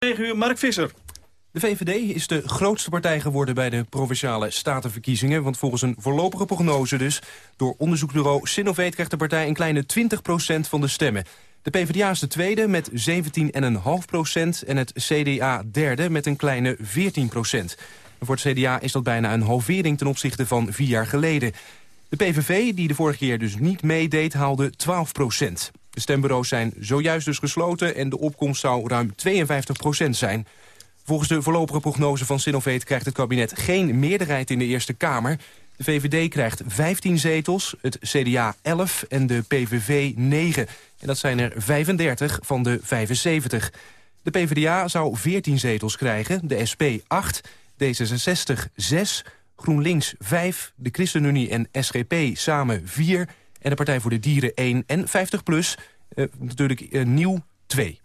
9 uur, Mark Visser. De VVD is de grootste partij geworden bij de Provinciale Statenverkiezingen. Want volgens een voorlopige prognose dus... door onderzoeksbureau Sinovate krijgt de partij een kleine 20% van de stemmen. De PvdA is de tweede met 17,5 procent... en het CDA derde met een kleine 14 procent. Voor het CDA is dat bijna een halvering ten opzichte van vier jaar geleden. De PVV, die de vorige keer dus niet meedeed, haalde 12 procent. De stembureaus zijn zojuist dus gesloten en de opkomst zou ruim 52 procent zijn. Volgens de voorlopige prognose van Sinovate krijgt het kabinet geen meerderheid in de Eerste Kamer. De VVD krijgt 15 zetels, het CDA 11 en de PVV 9. En dat zijn er 35 van de 75. De PvdA zou 14 zetels krijgen, de SP 8, D66 6, GroenLinks 5, de ChristenUnie en SGP samen 4... en de Partij voor de Dieren 1 en 50PLUS, eh, natuurlijk eh, nieuw 2.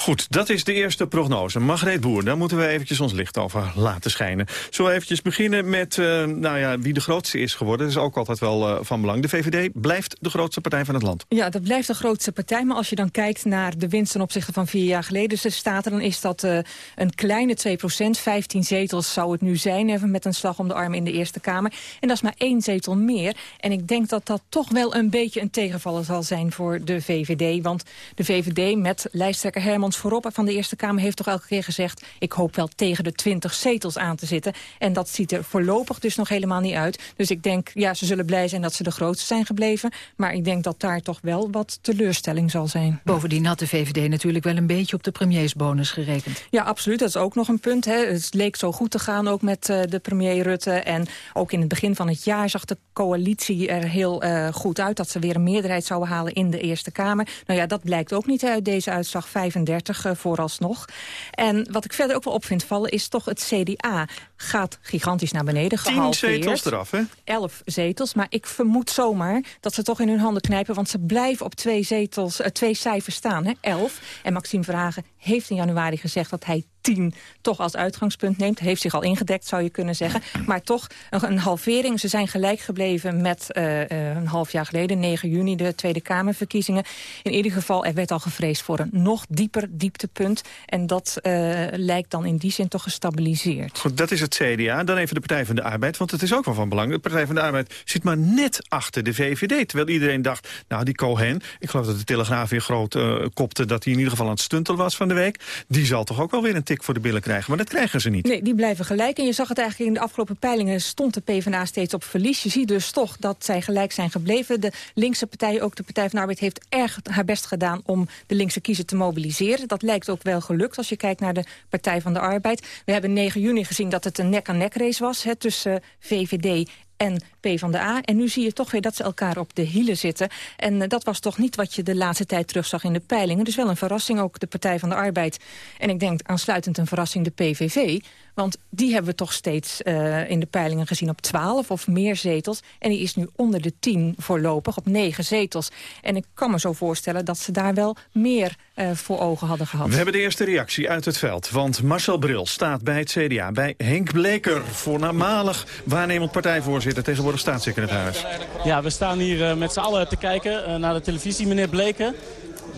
Goed, dat is de eerste prognose. Margreet Boer, daar moeten we eventjes ons licht over laten schijnen. Zo eventjes beginnen met uh, nou ja, wie de grootste is geworden. Dat is ook altijd wel uh, van belang. De VVD blijft de grootste partij van het land. Ja, dat blijft de grootste partij. Maar als je dan kijkt naar de winst ten opzichte van vier jaar geleden... dus de Staten, dan is dat uh, een kleine 2 procent. 15 zetels zou het nu zijn, even met een slag om de arm in de Eerste Kamer. En dat is maar één zetel meer. En ik denk dat dat toch wel een beetje een tegenvaller zal zijn voor de VVD. Want de VVD met lijsttrekker Herman voorop van de Eerste Kamer heeft toch elke keer gezegd... ik hoop wel tegen de 20 zetels aan te zitten. En dat ziet er voorlopig dus nog helemaal niet uit. Dus ik denk, ja, ze zullen blij zijn dat ze de grootste zijn gebleven. Maar ik denk dat daar toch wel wat teleurstelling zal zijn. Bovendien had de VVD natuurlijk wel een beetje op de premiersbonus gerekend. Ja, absoluut. Dat is ook nog een punt. Hè. Het leek zo goed te gaan ook met uh, de premier Rutte. En ook in het begin van het jaar zag de coalitie er heel uh, goed uit... dat ze weer een meerderheid zouden halen in de Eerste Kamer. Nou ja, dat blijkt ook niet uit deze uitslag 35 uh, vooralsnog. En wat ik verder ook wel op vind vallen is toch het CDA gaat gigantisch naar beneden. Tien zetels eraf, hè? Elf zetels, maar ik vermoed zomaar dat ze toch in hun handen knijpen... want ze blijven op twee, zetels, uh, twee cijfers staan, hè? elf. En Maxime Vragen heeft in januari gezegd dat hij 10 toch als uitgangspunt neemt. Heeft zich al ingedekt, zou je kunnen zeggen. Maar toch een, halvering. Ze zijn gelijk gebleven met uh, uh, een half jaar geleden, 9 juni, de Tweede Kamerverkiezingen. In ieder geval, er werd al gevreesd voor een nog dieper dieptepunt. En dat uh, lijkt dan in die zin toch gestabiliseerd. Goed, dat is het CDA. Dan even de Partij van de Arbeid, want het is ook wel van belang. De Partij van de Arbeid zit maar net achter de VVD. Terwijl iedereen dacht, nou die Cohen, ik geloof dat de Telegraaf weer groot kopte... dat hij in ieder geval aan het stuntel was van de week. Die zal toch ook wel weer een voor de billen krijgen. Maar dat krijgen ze niet. Nee, die blijven gelijk. En je zag het eigenlijk in de afgelopen peilingen stond de PvdA steeds op verlies. Je ziet dus toch dat zij gelijk zijn gebleven. De linkse partij, ook de Partij van de Arbeid, heeft erg haar best gedaan om de linkse kiezer te mobiliseren. Dat lijkt ook wel gelukt als je kijkt naar de Partij van de Arbeid. We hebben 9 juni gezien dat het een nek-aan-nek race was hè, tussen VVD en PvdA. En nu zie je toch weer dat ze elkaar op de hielen zitten. En uh, dat was toch niet wat je de laatste tijd terugzag in de peilingen. Dus wel een verrassing ook de Partij van de Arbeid. En ik denk aansluitend een verrassing de PVV. Want die hebben we toch steeds uh, in de peilingen gezien op 12 of meer zetels. En die is nu onder de 10 voorlopig op 9 zetels. En ik kan me zo voorstellen dat ze daar wel meer uh, voor ogen hadden gehad. We hebben de eerste reactie uit het veld. Want Marcel Bril staat bij het CDA. Bij Henk Bleker, voormalig waarnemend partijvoorzitter... tegenwoordig staatssecretaris. Ja, we staan hier uh, met z'n allen te kijken uh, naar de televisie, meneer Bleker.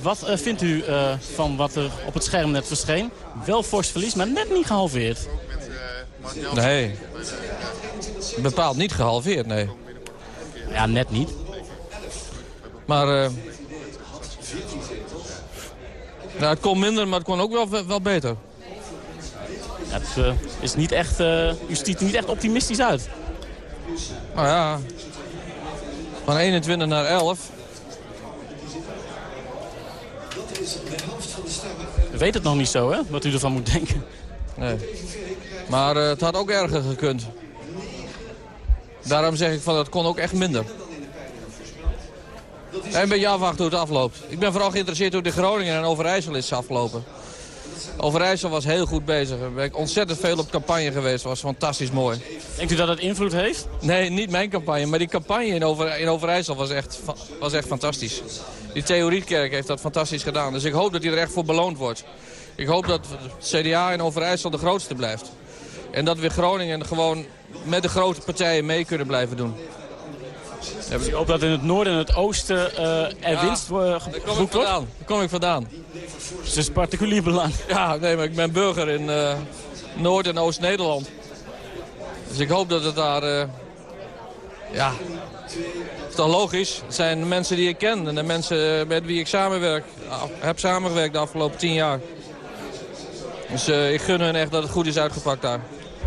Wat uh, vindt u uh, van wat er op het scherm net verscheen? Wel fors verlies, maar net niet gehalveerd. Nee, bepaald niet gehalveerd, nee. Ja, net niet. Maar uh, nou, het kon minder, maar het kon ook wel, wel beter. Ja, het uh, is niet echt, uh, u ziet er niet echt optimistisch uit. Nou ja, van 21 naar 11. U weet het nog niet zo, hè, wat u ervan moet denken. Nee. Maar uh, het had ook erger gekund. Daarom zeg ik van, het kon ook echt minder. En een beetje afwachten hoe het afloopt. Ik ben vooral geïnteresseerd hoe de Groningen en Overijssel is afgelopen. Overijssel was heel goed bezig. Daar ben ik ontzettend veel op campagne geweest. was fantastisch mooi. Denkt u dat het invloed heeft? Nee, niet mijn campagne. Maar die campagne in, Over, in Overijssel was echt, was echt fantastisch. Die Theorietkerk heeft dat fantastisch gedaan. Dus ik hoop dat hij er echt voor beloond wordt. Ik hoop dat het CDA in Overijssel de grootste blijft. En dat we Groningen gewoon met de grote partijen mee kunnen blijven doen. Ik hoop dat in het noorden en het oosten uh, er winst uh, ik vandaan. Daar kom ik vandaan. Dus het is particulier belang. Ja, nee, maar ik ben burger in uh, Noord- en Oost-Nederland. Dus ik hoop dat het daar... Uh, ja, het is toch logisch. Het zijn mensen die ik ken en de mensen met wie ik samenwerk, heb samengewerkt de afgelopen tien jaar. Dus ik gun hun echt dat het goed is uitgepakt daar.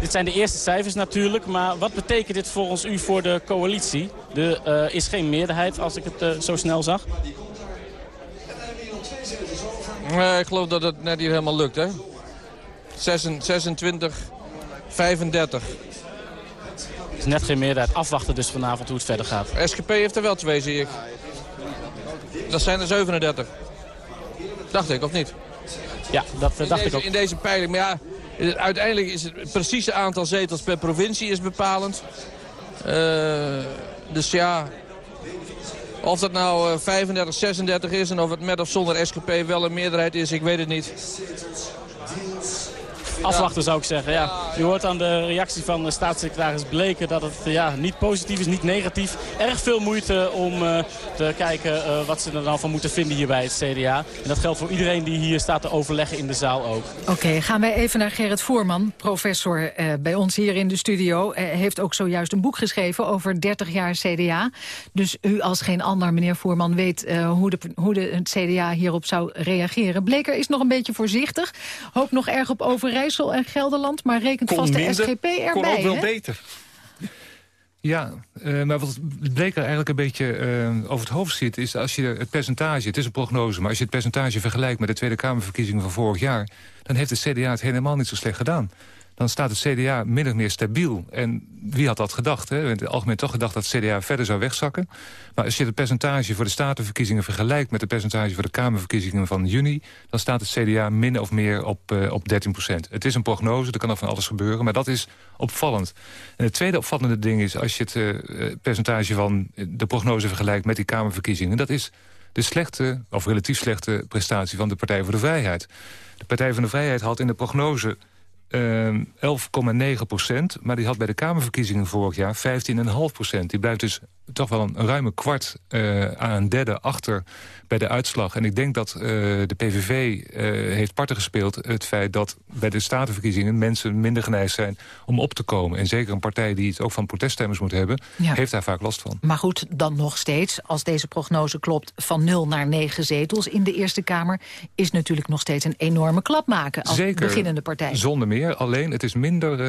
Dit zijn de eerste cijfers natuurlijk, maar wat betekent dit volgens u voor de coalitie? Er uh, is geen meerderheid als ik het uh, zo snel zag. Nee, ik geloof dat het net niet helemaal lukt, hè. 26, 35. Het is net geen meerderheid. Afwachten dus vanavond hoe het verder gaat. SGP heeft er wel twee, zie ik. Dat zijn er 37. Dacht ik, of niet? Ja, dat dacht deze, ik ook. In deze peiling, maar ja, uiteindelijk is het precieze aantal zetels per provincie is bepalend. Uh, dus ja, of dat nou 35, 36 is en of het met of zonder SGP wel een meerderheid is, ik weet het niet. Afwachten zou ik zeggen, ja. Je hoort aan de reactie van de staatssecretaris Bleken dat het ja, niet positief is, niet negatief. Erg veel moeite om uh, te kijken uh, wat ze er dan van moeten vinden hier bij het CDA. En dat geldt voor iedereen die hier staat te overleggen in de zaal ook. Oké, okay, gaan wij even naar Gerrit Voerman, professor uh, bij ons hier in de studio. Hij heeft ook zojuist een boek geschreven over 30 jaar CDA. Dus u als geen ander, meneer Voerman, weet hoe, de, hoe de, het CDA hierop zou reageren. Bleker is nog een beetje voorzichtig. Hoopt nog erg op Overijssel en Gelderland, maar rekent kon vast minder, de SGP erbij. Kon ook wel hè? beter. Ja, uh, maar wat Bleker eigenlijk een beetje uh, over het hoofd ziet... is als je het percentage, het is een prognose... maar als je het percentage vergelijkt met de Tweede Kamerverkiezingen van vorig jaar... dan heeft de CDA het helemaal niet zo slecht gedaan dan staat het CDA min of meer stabiel. En wie had dat gedacht? Hè? In het algemeen toch gedacht dat het CDA verder zou wegzakken. Maar als je het percentage voor de statenverkiezingen vergelijkt... met het percentage voor de Kamerverkiezingen van juni... dan staat het CDA min of meer op, uh, op 13 procent. Het is een prognose, er kan nog van alles gebeuren... maar dat is opvallend. En het tweede opvallende ding is... als je het uh, percentage van de prognose vergelijkt met die Kamerverkiezingen... dat is de slechte, of relatief slechte prestatie van de Partij voor de Vrijheid. De Partij voor de Vrijheid had in de prognose 11,9 procent. Maar die had bij de Kamerverkiezingen vorig jaar 15,5 procent. Die blijft dus toch wel een ruime kwart uh, aan een derde achter bij de uitslag. En ik denk dat uh, de PVV uh, heeft parten gespeeld... het feit dat bij de statenverkiezingen mensen minder geneigd zijn om op te komen. En zeker een partij die het ook van proteststemmers moet hebben... Ja. heeft daar vaak last van. Maar goed, dan nog steeds, als deze prognose klopt... van 0 naar 9 zetels in de Eerste Kamer... is natuurlijk nog steeds een enorme klap maken als zeker, beginnende partij. zonder meer. Alleen, het is minder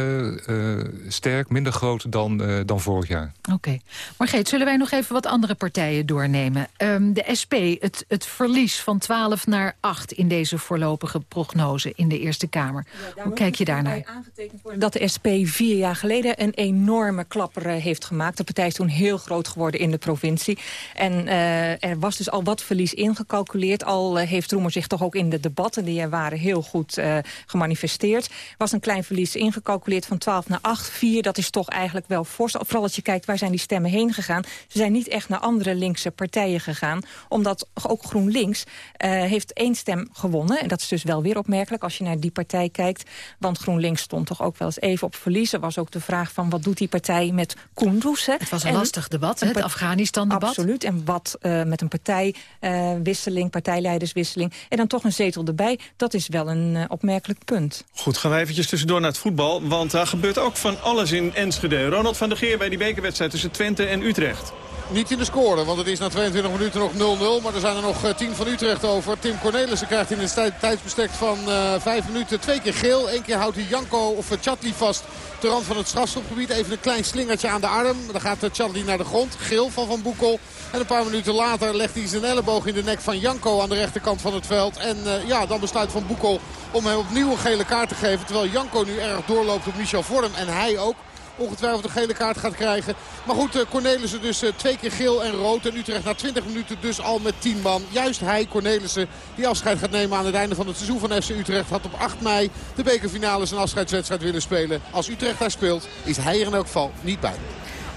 uh, sterk, minder groot dan, dan vorig jaar. Oké. Okay. Margreet, zullen wij nog even wat andere partijen doornemen? Um, de SP, het, het verlies van 12 naar 8 in deze voorlopige prognose in de Eerste Kamer. Ja, Hoe kijk je daarnaar? aangetekend worden dat de SP vier jaar geleden een enorme klapper uh, heeft gemaakt. De partij is toen heel groot geworden in de provincie. En uh, er was dus al wat verlies ingecalculeerd. Al uh, heeft Roemer zich toch ook in de debatten, die er waren, heel goed gemanifesteerd. Er was een klein verlies ingecalculeerd van 12 naar 8. 4, dat is toch eigenlijk wel fors. Vooral als je kijkt, waar zijn die stemmen heen gegaan? Ze zijn niet echt naar andere linkse partijen gegaan. Omdat ook GroenLinks uh, heeft één stem gewonnen. En dat is dus wel weer opmerkelijk als je naar die partij kijkt. Want GroenLinks stond toch ook wel eens even op verlies. Er was ook de vraag van wat doet die partij met Kunduz. Het was een en lastig debat, het Afghanistan-debat. Absoluut. En wat uh, met een partijwisseling, uh, partijleiderswisseling... en dan toch een zetel erbij, dat is wel een uh, opmerkelijk punt. Goed, gaan we eventjes tussendoor naar het voetbal. Want daar gebeurt ook van alles in Enschede. Ronald van der Geer bij die bekerwedstrijd tussen Twente en Utrecht niet in de score. Want het is na 22 minuten nog 0-0. Maar er zijn er nog 10 van Utrecht over. Tim Cornelissen krijgt in een tijdsbestek van uh, 5 minuten twee keer geel. Eén keer houdt hij Janko of Chatli vast de rand van het strafstopgebied. Even een klein slingertje aan de arm. Dan gaat Chatli naar de grond. Geel van Van Boekel. En een paar minuten later legt hij zijn elleboog in de nek van Janko aan de rechterkant van het veld. En ja, dan besluit Van Boekel om hem opnieuw een gele kaart te geven. Terwijl Janko nu erg doorloopt op Michel Vorm. En hij ook ongetwijfeld een gele kaart gaat krijgen. Maar goed, Cornelissen dus twee keer geel en rood. En Utrecht na 20 minuten dus al met 10 man. Juist hij, Cornelissen, die afscheid gaat nemen aan het einde van het seizoen van FC Utrecht. Had op 8 mei de bekerfinale zijn afscheidswedstrijd willen spelen. Als Utrecht daar speelt, is hij er in elk geval niet bij.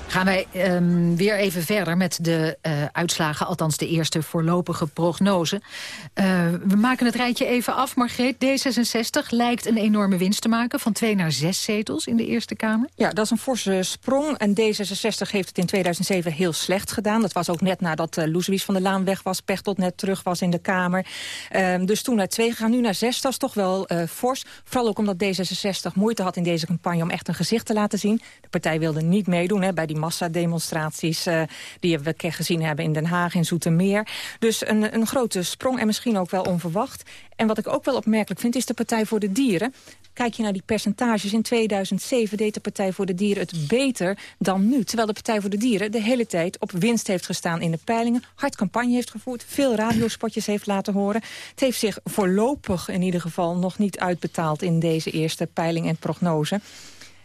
Gaan wij um, weer even verder met de uh, uitslagen, althans de eerste voorlopige prognose. Uh, we maken het rijtje even af. Margreet, D66 lijkt een enorme winst te maken... van twee naar zes zetels in de Eerste Kamer. Ja, dat is een forse sprong. En D66 heeft het in 2007 heel slecht gedaan. Dat was ook net nadat uh, Loeswies van der Laan weg was... Pechtold net terug was in de Kamer. Uh, dus toen naar twee gegaan, nu naar zes. Dat is toch wel fors. Vooral ook omdat D66 moeite had in deze campagne... om echt een gezicht te laten zien. De partij wilde niet meedoen hè, bij die massademonstraties... Uh, die we gezien hebben in Den Haag, in Zoetermeer. Dus een, een grote sprong en misschien ook wel onverwacht. En wat ik ook wel opmerkelijk vind, is de Partij voor de Dieren. Kijk je naar die percentages, in 2007 deed de Partij voor de Dieren het beter dan nu. Terwijl de Partij voor de Dieren de hele tijd op winst heeft gestaan in de peilingen. Hard campagne heeft gevoerd, veel radiospotjes heeft laten horen. Het heeft zich voorlopig in ieder geval nog niet uitbetaald in deze eerste peiling en prognose.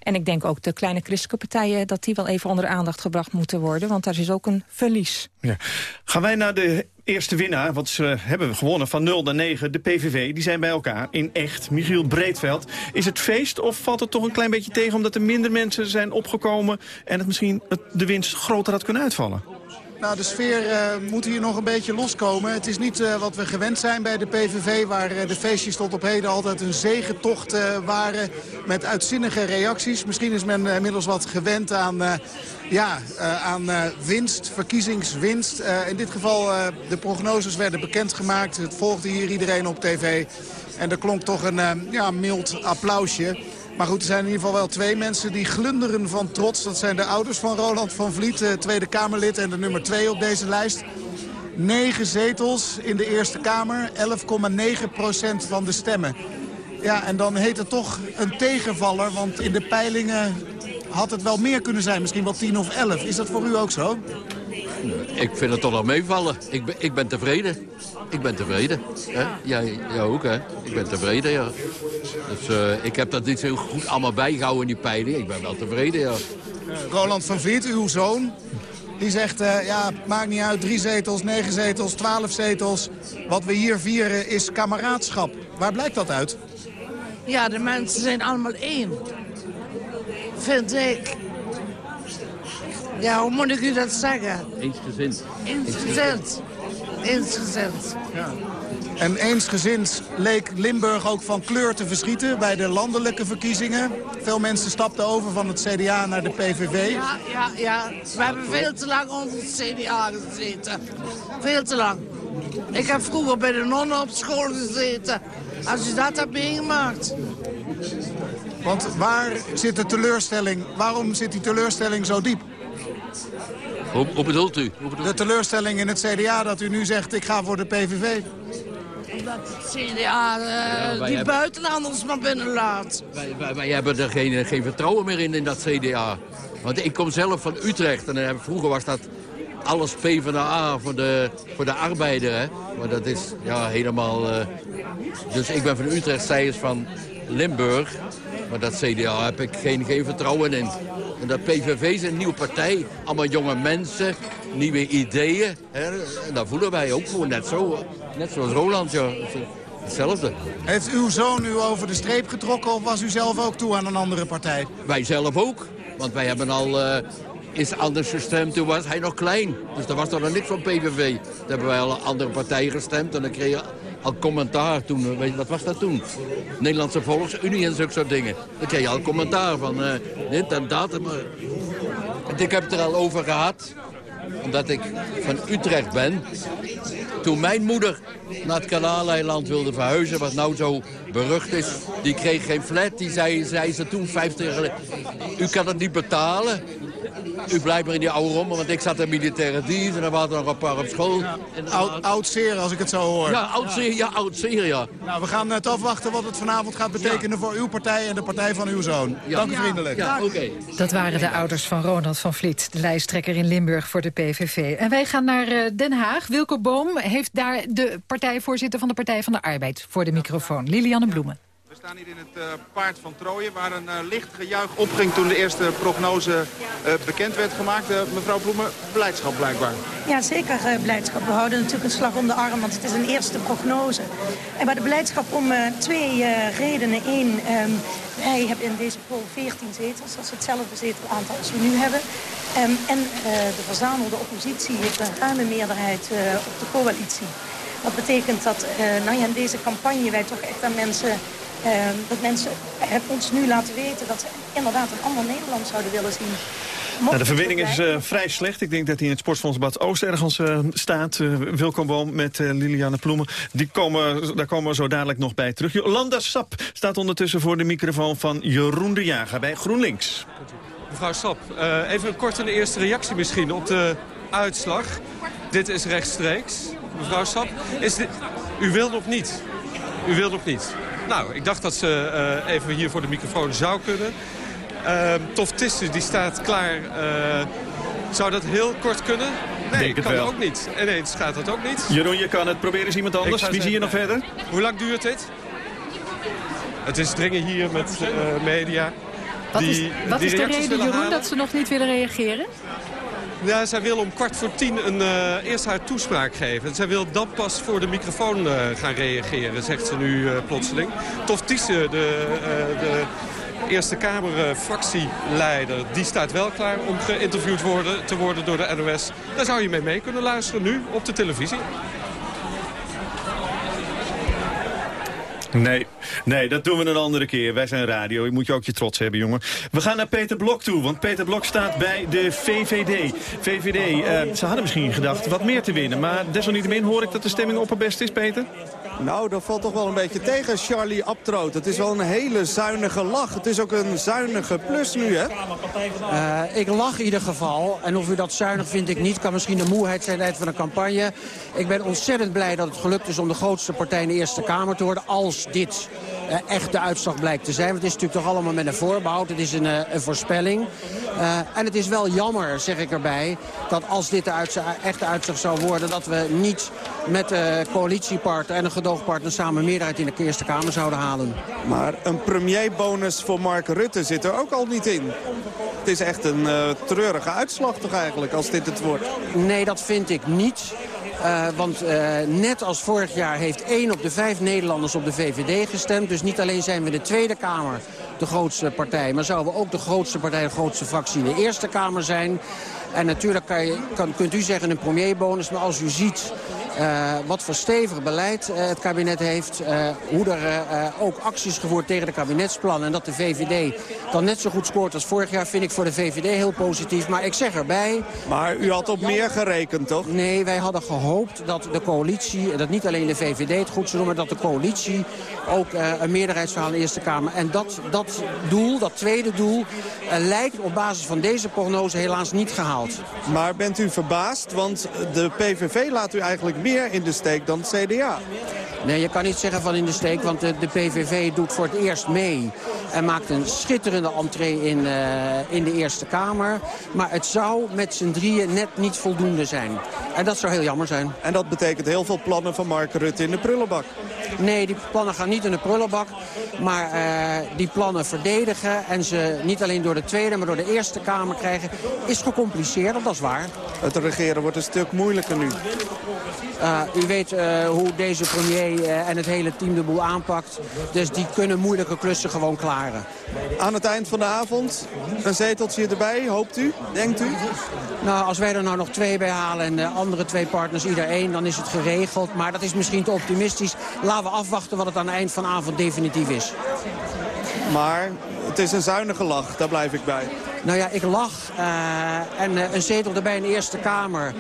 En ik denk ook de kleine christelijke partijen... dat die wel even onder de aandacht gebracht moeten worden. Want daar is ook een verlies. Ja. Gaan wij naar de eerste winnaar, want ze hebben gewonnen van 0 naar 9. De PVV, die zijn bij elkaar in echt. Michiel Breedveld. Is het feest of valt het toch een klein beetje tegen... omdat er minder mensen zijn opgekomen... en het misschien de winst groter had kunnen uitvallen? Nou, de sfeer uh, moet hier nog een beetje loskomen. Het is niet uh, wat we gewend zijn bij de PVV... waar uh, de feestjes tot op heden altijd een zegentocht waren... met uitzinnige reacties. Misschien is men inmiddels wat gewend aan, ja, aan winst, verkiezingswinst. in dit geval, de prognoses werden bekendgemaakt. Het volgde hier iedereen op tv. En er klonk toch een ja, mild applausje. Maar goed, er zijn in ieder geval wel twee mensen die glunderen van trots. Dat zijn de ouders van Roland van Vliet, eh, Tweede Kamerlid en de nummer twee op deze lijst. Negen zetels in de Eerste Kamer, 11,9 procent van de stemmen. Ja, en dan heet het toch een tegenvaller, want in de peilingen had het wel meer kunnen zijn. Misschien wel 10 of 11. Is dat voor u ook zo? Ik vind het toch nog meevallen. Ik ben, ik ben tevreden. Ik ben tevreden. Hè? Jij, jij ook, hè? Ik ben tevreden, ja. Dus uh, ik heb dat niet zo goed allemaal bijgehouden in die peiling. Ik ben wel tevreden, ja. Roland van Vliet, uw zoon, die zegt, uh, ja, maakt niet uit, drie zetels, negen zetels, twaalf zetels. Wat we hier vieren is kameraadschap. Waar blijkt dat uit? Ja, de mensen zijn allemaal één. Vind ik. Ja, hoe moet ik u dat zeggen? Eensgezind. Eensgezind. Eensgezind. Ja. En eensgezind leek Limburg ook van kleur te verschieten bij de landelijke verkiezingen. Veel mensen stapten over van het CDA naar de PVV. Ja, ja, ja. We hebben veel te lang onder het CDA gezeten. Veel te lang. Ik heb vroeger bij de nonnen op school gezeten. Als je dat hebt meegemaakt. Want waar zit de teleurstelling? Waarom zit die teleurstelling zo diep? Hoe, hoe bedoelt u? Hoe bedoelt de teleurstelling in het CDA dat u nu zegt ik ga voor de PVV. Omdat het CDA uh, ja, die hebben... buitenlanders maar binnenlaat. Wij, wij, wij, hebben er geen, geen vertrouwen meer in, in dat CDA. Want ik kom zelf van Utrecht en uh, vroeger was dat alles PvdA voor de, voor de arbeider. Hè? Maar dat is ja, helemaal... Uh... Dus ik ben van Utrecht, zij is van Limburg. Maar dat CDA heb ik geen, geen vertrouwen in. En dat PVV is een nieuwe partij. Allemaal jonge mensen, nieuwe ideeën. Hè? En dat voelen wij ook gewoon net zo. Net zoals Roland, ja. Hetzelfde. Heeft uw zoon u over de streep getrokken of was u zelf ook toe aan een andere partij? Wij zelf ook. Want wij hebben al uh, is anders gestemd. Toen was hij nog klein. Dus er was er nog niks van PVV. Toen hebben wij al een andere partij gestemd. En dan kreeg al commentaar toen. Weet je, wat was dat toen? Nederlandse Volksunie en zulke soort dingen. Dan kreeg je al commentaar van uh, dit en dat. Maar... Ik heb het er al over gehad. Omdat ik van Utrecht ben. Toen mijn moeder naar het Kanaaleiland wilde verhuizen, wat nou zo berucht is. Die kreeg geen flat, die zei, zei ze toen 50 jaar geleden. U kan het niet betalen, u blijft maar in die oude rommel, want ik zat in militaire dienst en er waren nog een paar op school. Ja, oud, oud zeer, als ik het zo hoor. Ja, oud zeer, ja, oud zeer, ja. Nou, we gaan het afwachten wat het vanavond gaat betekenen voor uw partij en de partij van uw zoon. Dank u vriendelijk. Ja, oké. Dat waren de ouders van Ronald van Vliet, de lijsttrekker in Limburg voor de PVV. En wij gaan naar uh, Den Haag. Wilco Boom heeft daar de partijvoorzitter van de Partij van de Arbeid voor de microfoon. Lilianne Bloemen. Staan hier in het uh, paard van Trooien... waar een uh, licht gejuich opging toen de eerste prognose uh, bekend werd gemaakt. mevrouw Bloemen, blijdschap blijkbaar. Ja, zeker blijdschap. We houden natuurlijk een slag om de arm, want het is een eerste prognose. En maar de blijdschap om twee redenen. Eén, um, wij hebben in deze poll 14 zetels. Dat is hetzelfde zetelaantal als we nu hebben. Um, en de verzamelde oppositie heeft een ruime meerderheid op de coalitie. Dat betekent dat nou ja, in deze campagne wij toch echt aan mensen... Uh, dat mensen ons nu laten weten dat ze inderdaad een ander Nederland zouden willen zien. Nou, de verbinding is uh, vrij slecht. Ik denk dat hij in het Sportfonds Bad Oost ergens uh, staat. Uh, Wilkom Boom met Liliane Ploemen. Die komen, daar komen we zo dadelijk nog bij terug. Jolanda Sap staat ondertussen voor de microfoon van Jeroen de Jager bij GroenLinks. Mevrouw Sap, even kort een eerste reactie misschien op de uitslag. Dit is rechtstreeks mevrouw Sap. Is dit... U wil nog niet? U wil nog niet? Nou, ik dacht dat ze uh, even hier voor de microfoon zou kunnen. Uh, Tof Tisse, die staat klaar. Uh, zou dat heel kort kunnen? Nee, Denk kan wel. ook niet. Ineens gaat dat ook niet. Jeroen, je kan het. Probeer eens iemand anders. Wie zie je nog verder? Hoe lang duurt dit? Het is dringen hier met uh, media. Wat die, is, wat die is de reden, Jeroen, halen. dat ze nog niet willen reageren? Zij wil om kwart voor tien een, uh, eerst haar toespraak geven. Zij wil dan pas voor de microfoon uh, gaan reageren, zegt ze nu uh, plotseling. Tof Tiese, de, de Eerste Kamer fractieleider, die staat wel klaar om geïnterviewd worden, te worden door de NOS. Daar zou je mee mee kunnen luisteren nu op de televisie. Nee, nee, dat doen we een andere keer. Wij zijn radio, je moet je ook je trots hebben, jongen. We gaan naar Peter Blok toe, want Peter Blok staat bij de VVD. VVD, uh, ze hadden misschien gedacht wat meer te winnen. Maar desalniettemin hoor ik dat de stemming opperbest is, Peter? Nou, dat valt toch wel een beetje tegen, Charlie Abtroot. Het is wel een hele zuinige lach. Het is ook een zuinige plus nu, hè? Uh, ik lach in ieder geval. En of u dat zuinig vindt, ik niet. Kan misschien de moeheid zijn uit van een campagne. Ik ben ontzettend blij dat het gelukt is om de grootste partij in de Eerste Kamer te worden. Als dit uh, echt de uitslag blijkt te zijn. Want het is natuurlijk toch allemaal met een voorbehoud. Het is een, een voorspelling. En het is wel jammer, zeg ik erbij, dat als dit de echte uitslag zou worden... dat we niet met de coalitiepartner en een gedoogpartner samen een meerderheid in de Eerste Kamer zouden halen. Maar een premierbonus voor Mark Rutte zit er ook al niet in. Het is echt een uh, treurige uitslag toch eigenlijk, als dit het wordt? Nee, dat vind ik niet. Uh, want uh, net als vorig jaar heeft één op de vijf Nederlanders op de VVD gestemd. Dus niet alleen zijn we de Tweede Kamer de grootste partij... maar zouden we ook de grootste partij, de grootste fractie in de Eerste Kamer zijn. En natuurlijk kan je, kan, kunt u zeggen een premierbonus, maar als u ziet... Uh, wat voor stevig beleid uh, het kabinet heeft. Uh, hoe er ook acties gevoerd tegen de kabinetsplannen. En dat de VVD dan net zo goed scoort als vorig jaar... vind ik voor de VVD heel positief. Maar ik zeg erbij... Maar u had op meer gerekend, toch? Nee, wij hadden gehoopt dat de coalitie... dat niet alleen de VVD het goed zou doen... maar dat de coalitie ook een meerderheid zou halen in de Eerste Kamer. En dat, dat doel, dat tweede doel... lijkt op basis van deze prognose helaas niet gehaald. Maar bent u verbaasd? Want de PVV laat u eigenlijk meer in de steek dan het CDA. Nee, je kan niet zeggen van in de steek, want de, de PVV doet voor het eerst mee. En maakt een schitterende entree in, uh, in de Eerste Kamer. Maar het zou met z'n drieën net niet voldoende zijn. En dat zou heel jammer zijn. En dat betekent heel veel plannen van Mark Rutte in de prullenbak. Nee, die plannen gaan niet in de prullenbak. Maar uh, die plannen verdedigen en ze niet alleen door de Tweede, maar door de Eerste Kamer krijgen... is gecompliceerd, dat is waar. Het regeren wordt een stuk moeilijker nu. Uh, u weet uh, hoe deze premier uh, en het hele team de boel aanpakt. Dus die kunnen moeilijke klussen gewoon klaren. Aan het eind van de avond een zeteltje erbij, hoopt u? Denkt u? Nou, als wij er nou nog twee bij halen en de andere twee partners ieder één... dan is het geregeld. Maar dat is misschien te optimistisch. Laten we afwachten wat het aan het eind van de avond definitief is. Maar het is een zuinige lach, daar blijf ik bij. Nou ja, ik lach. Uh, en uh, een zetel erbij in de Eerste Kamer.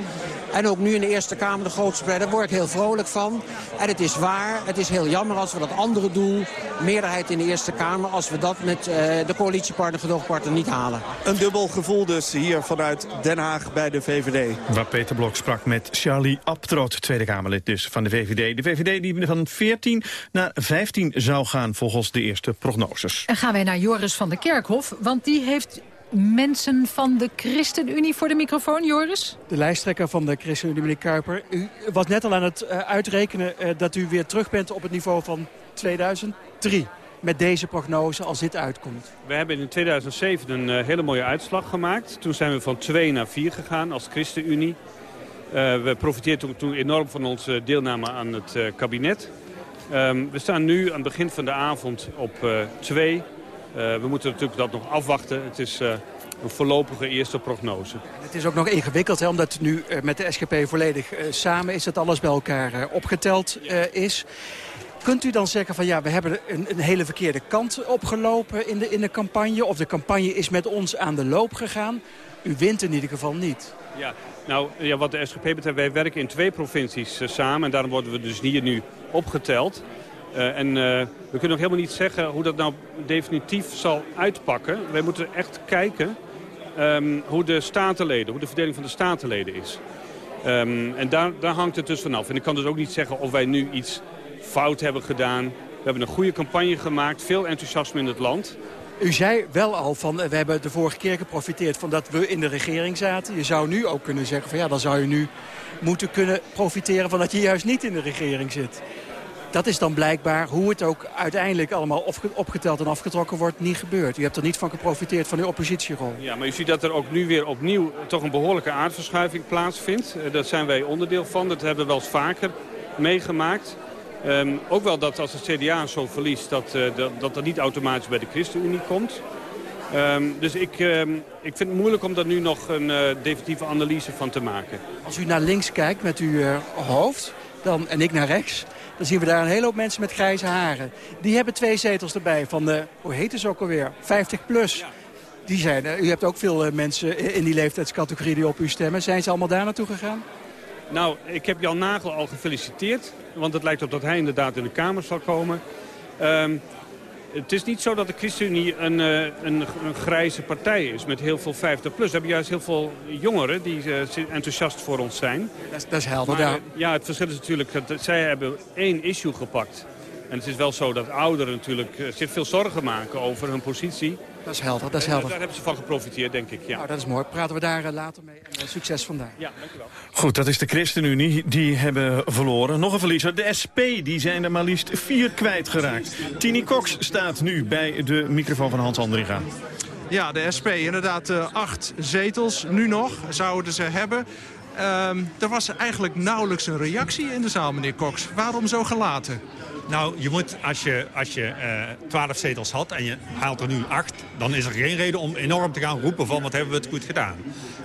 En ook nu in de Eerste Kamer de grootste partij. Daar word ik heel vrolijk van. En het is waar, het is heel jammer als we dat andere doel... meerderheid in de Eerste Kamer... als we dat met uh, de coalitiepartner, gedoogpartner niet halen. Een dubbel gevoel dus hier vanuit Den Haag bij de VVD. Waar Peter Blok sprak met Charlie Abtroot, Tweede Kamerlid dus van de VVD. De VVD die van 14 naar 15 zou gaan volgens de eerste prognoses. En gaan wij naar Joris van der Kerkhof, want die heeft mensen van de ChristenUnie voor de microfoon, Joris? De lijsttrekker van de ChristenUnie, meneer Kuiper. U was net al aan het uh, uitrekenen uh, dat u weer terug bent op het niveau van 2003. met deze prognose als dit uitkomt? We hebben in 2007 een uh, hele mooie uitslag gemaakt. Toen zijn we van 2 naar 4 gegaan als ChristenUnie. Uh, we profiteerden toen enorm van onze deelname aan het uh, kabinet. Um, we staan nu aan het begin van de avond op 2. We moeten natuurlijk dat nog afwachten. Het is een voorlopige eerste prognose. Het is ook nog ingewikkeld, hè, omdat nu uh, met de SGP volledig samen is... dat alles bij elkaar opgeteld is. Kunt u dan zeggen van ja, we hebben een, een, hele verkeerde kant opgelopen in de, in de campagne... of de campagne is met ons aan de loop gegaan? U wint in ieder geval niet. Ja, nou, ja, wat de SGP betreft, wij werken in twee provincies samen... en daarom worden we dus hier nu opgeteld... Uh, en uh, we kunnen nog helemaal niet zeggen hoe dat nou definitief zal uitpakken. Wij moeten echt kijken um, hoe de statenleden, hoe de verdeling van de statenleden is. Um, en daar, daar hangt het dus vanaf. En ik kan dus ook niet zeggen of wij nu iets fout hebben gedaan. We hebben een goede campagne gemaakt, veel enthousiasme in het land. U zei wel al van, we hebben de vorige keer geprofiteerd van dat we in de regering zaten. Je zou nu ook kunnen zeggen van ja, dan zou je nu moeten kunnen profiteren van dat je juist niet in de regering zit dat is dan blijkbaar hoe het ook uiteindelijk allemaal opgeteld en afgetrokken wordt niet gebeurd. U hebt er niet van geprofiteerd van uw oppositierol. Ja, maar u ziet dat er ook nu weer opnieuw toch een behoorlijke aardverschuiving plaatsvindt. Eh, daar zijn wij onderdeel van. Dat hebben we wel eens vaker meegemaakt. Um, ook wel dat als het CDA zo verliest, dat, uh, dat, dat dat niet automatisch bij de ChristenUnie komt. Um, dus ik, um, ik vind het moeilijk om daar nu nog een uh, definitieve analyse van te maken. Als u naar links kijkt met uw uh, hoofd dan, en ik naar rechts dan zien we daar een hele hoop mensen met grijze haren. Die hebben twee zetels erbij van de, hoe heet het ook alweer, 50 plus. Die zijn, u hebt ook veel eh, mensen in die leeftijdscategorie die op u stemmen. Zijn ze allemaal daar naartoe gegaan? Nou, ik heb Jan Nagel al gefeliciteerd. Want het lijkt op dat hij inderdaad in de Kamer zal komen. Um, het is niet zo dat de ChristenUnie een, eh, een, een, grijze partij is met heel veel 50-plus. We hebben juist heel veel jongeren die uh, enthousiast voor ons zijn. Dat is, dat is helder, maar, ja. het verschil is natuurlijk dat zij hebben één issue gepakt. En het is wel zo dat ouderen natuurlijk zich veel zorgen maken over hun positie. Dat is helder, dat is helder. daar hebben ze van geprofiteerd, denk ik. Ja. Nou, dat is mooi. Praten we daar later mee. En succes vandaag. Ja, dank u wel. Goed, dat is de ChristenUnie. Die hebben verloren. Nog een verliezer. De SP, die zijn er maar liefst vier kwijtgeraakt. Tini Cox staat nu bij de microfoon van Hans Andringa. Ja, de SP, inderdaad uh, acht zetels nu nog zouden ze hebben. Um, er was eigenlijk nauwelijks een reactie in de zaal, meneer Cox. Waarom zo gelaten? Nou, je moet, als je, als je uh, zetels had en je haalt er nu acht... dan is er geen reden om enorm te gaan roepen van wat hebben we het goed gedaan.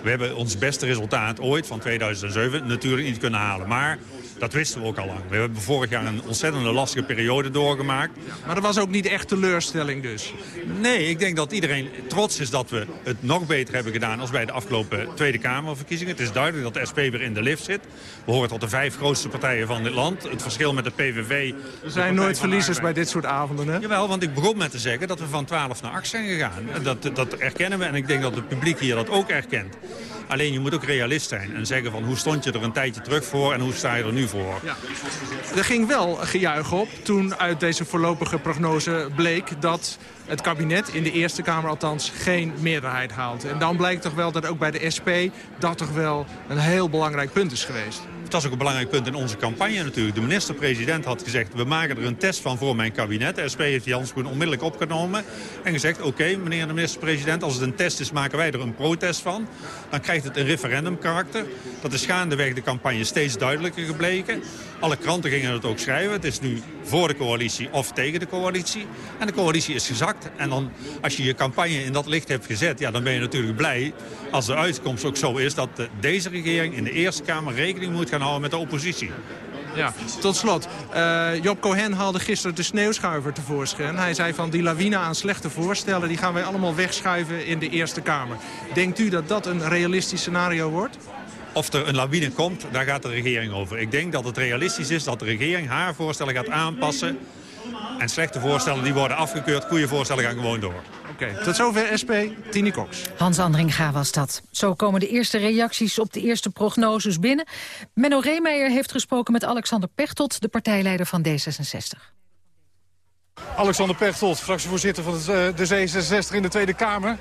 We hebben ons beste resultaat ooit van 2007 natuurlijk niet kunnen halen. Maar dat wisten we ook al lang. We hebben vorig jaar een ontzettende lastige periode doorgemaakt. Maar er was ook niet echt teleurstelling dus? Nee, ik denk dat iedereen trots is dat we het nog beter hebben gedaan... als bij de afgelopen Tweede Kamerverkiezingen. Het is duidelijk dat de SP weer in de lift zit. We horen tot de vijf grootste partijen van dit land. Het verschil met de PVV... Er zijn nooit verliezers bij dit soort avonden, hè? Jawel, want ik begon met te zeggen dat we van 12 naar 8 zijn gegaan. Dat, dat erkennen we en ik denk dat het publiek hier dat ook erkent. Alleen je moet ook realist zijn en zeggen van hoe stond je er een tijdje terug voor en hoe sta je er nu voor. Ja. Er ging wel gejuich op toen uit deze voorlopige prognose bleek dat het kabinet, in de Eerste Kamer althans, geen meerderheid haalt. En dan blijkt toch wel dat ook bij de SP dat toch wel een heel belangrijk punt is geweest. Het was ook een belangrijk punt in onze campagne natuurlijk. De minister-president had gezegd, we maken er een test van voor mijn kabinet. De SP heeft die handschoen onmiddellijk opgenomen. En gezegd, oké, meneer de minister-president, als het een test is, maken wij er een protest van. Dan krijgt het een referendumkarakter. Dat is gaandeweg de campagne steeds duidelijker gebleken. Alle kranten gingen het ook schrijven. Het is nu voor de coalitie of tegen de coalitie. En de coalitie is gezakt. En dan, als je je campagne in dat licht hebt gezet... Ja, dan ben je natuurlijk blij als de uitkomst ook zo is... dat deze regering in de Eerste Kamer rekening moet gaan houden met de oppositie. Ja, tot slot. Uh, Job Cohen haalde gisteren de sneeuwschuiver tevoorschijn. Hij zei van die lawine aan slechte voorstellen... die gaan wij allemaal wegschuiven in de Eerste Kamer. Denkt u dat dat een realistisch scenario wordt? Of er een lawine komt, daar gaat de regering over. Ik denk dat het realistisch is dat de regering haar voorstellen gaat aanpassen. En slechte voorstellen die worden afgekeurd. Goede voorstellen gaan gewoon door. Oké, tot zover SP, Tini Cox. Hans Andringa was dat. Zo komen de eerste reacties op de eerste prognoses binnen. Menno Reemeijer heeft gesproken met Alexander Pechtold... de partijleider van D66. Alexander Pechtold, fractievoorzitter van eh, de D66 in de Tweede Kamer.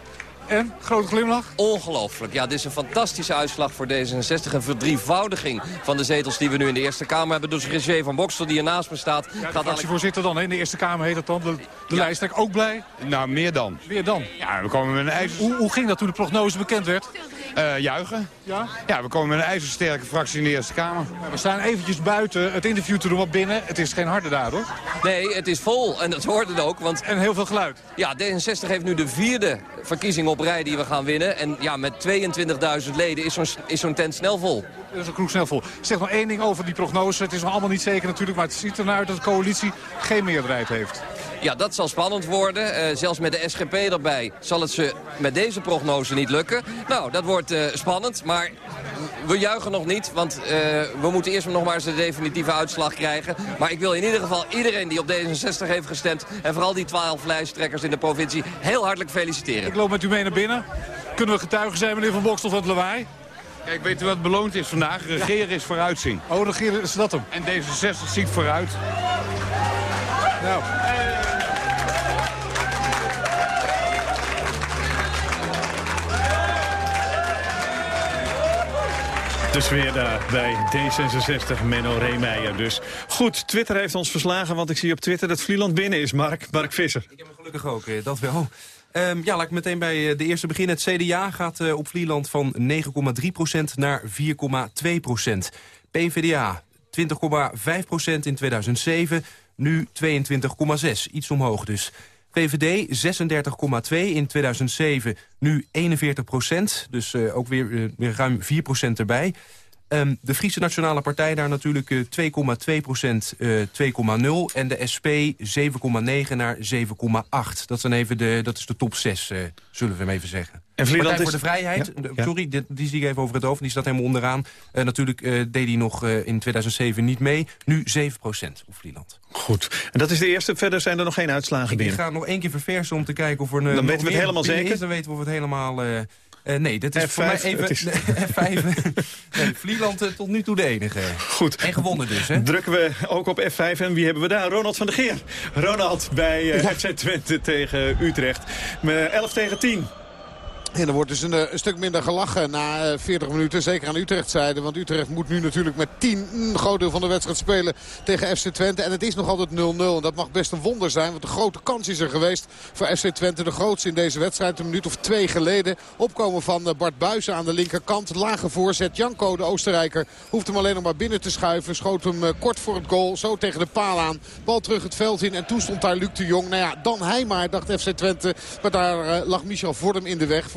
En, grote glimlach? Ongelooflijk. Ja, dit is een fantastische uitslag voor D66. Een verdrievoudiging van de zetels die we nu in de Eerste Kamer hebben. Dus Roger van Bokstel, die ernaast me staat... Ja, de fractievoorzitter dan, hè? in de Eerste Kamer heet dat dan. De, de ja. lijsttrekker ook blij? Nou, meer dan. Meer dan? Ja, we komen met een ijzer... Hoe, hoe ging dat toen de prognose bekend werd? Uh, juichen. Ja? Ja, we komen met een ijzersterke fractie in de Eerste Kamer. Ja, we staan eventjes buiten het interview te doen, wat binnen. Het is geen harde daad, hoor. Nee, het is vol. En dat hoort het ook. Want... En heel veel geluid. Ja, D66 heeft nu de vierde verkiezing op rij die we gaan winnen. En ja, met 22.000 leden is zo'n zo tent snel vol. Dat is een kroeg snel vol. Zeg nog één ding over die prognose. Het is nog allemaal niet zeker natuurlijk, maar het ziet ernaar uit dat de coalitie geen meerderheid heeft. Ja, dat zal spannend worden. Uh, zelfs met de SGP erbij zal het ze met deze prognose niet lukken. Nou, dat wordt uh, spannend, maar we juichen nog niet. Want uh, we moeten eerst nog maar eens de definitieve uitslag krijgen. Maar ik wil in ieder geval iedereen die op D66 heeft gestemd... en vooral die twaalf lijsttrekkers in de provincie heel hartelijk feliciteren. Ik loop met u mee naar binnen. Kunnen we getuigen zijn, meneer Van Bokstel, van het lawaai? Kijk, weet u wat beloond is vandaag? Regeren ja. is vooruitzien. Oh, regeren is dat hem? En D66 ziet vooruit. Nou... De sfeer daar bij D66, Menno Reemeijer. Dus goed, Twitter heeft ons verslagen, want ik zie op Twitter dat Vlieland binnen is. Mark, Mark Visser. Ik heb hem gelukkig ook, eh, dat wel. Um, ja, laat ik meteen bij de eerste beginnen. Het CDA gaat uh, op Vlieland van 9,3% naar 4,2% PvdA 20,5% in 2007, nu 22,6. Iets omhoog dus. VVD 36,2 in 2007, nu 41 procent. Dus uh, ook weer, uh, weer ruim 4 procent erbij. Um, de Friese Nationale Partij daar natuurlijk uh, 2,2 procent, 2,0. En de SP 7,9 naar 7,8. Dat, zijn even de, dat is de top 6, zullen we hem even zeggen. En Partij voor de Vrijheid, ja, sorry, die, die zie ik even over het hoofd. Die staat helemaal onderaan. Uh, natuurlijk uh, deed hij nog in 2007 niet mee. Nu 7 procent op Vlieland. Goed. En dat is de eerste. Verder zijn er nog geen uitslagen ik binnen. Ik ga nog één keer verversen om te kijken of er... Een, Dan weten we het helemaal zeker? Is, dan weten we of het helemaal... Uh, nee, dat is F5, voor mij even is... F5. nee, Vlieland uh, tot nu toe de enige. Goed. En gewonnen dus, hè? Drukken we ook op F5. En wie hebben we daar? Ronald van der Geer. Ronald bij uh, ja. FC Twente tegen Utrecht. 11 tegen 10. En er wordt dus een, een, stuk minder gelachen na uh, 40 minuten. Zeker aan Utrecht-zijde. Want Utrecht moet nu natuurlijk met 10 een groot deel van de wedstrijd spelen tegen FC Twente. En het is nog altijd 0-0. En dat mag best een wonder zijn. Want de grote kans is er geweest voor FC Twente. De grootste in deze wedstrijd. Een minuut of twee geleden. Opkomen van uh, Bart Buizen aan de linkerkant. Lage voorzet. Janko, de Oostenrijker, hoeft hem alleen nog maar binnen te schuiven. Schoot hem kort voor het goal. Zo tegen de paal aan. Bal terug het veld in. En toen stond daar Luc de Jong. Nou ja, dan hij maar, dacht FC Twente. Maar daar lag Michel Vordem in de weg.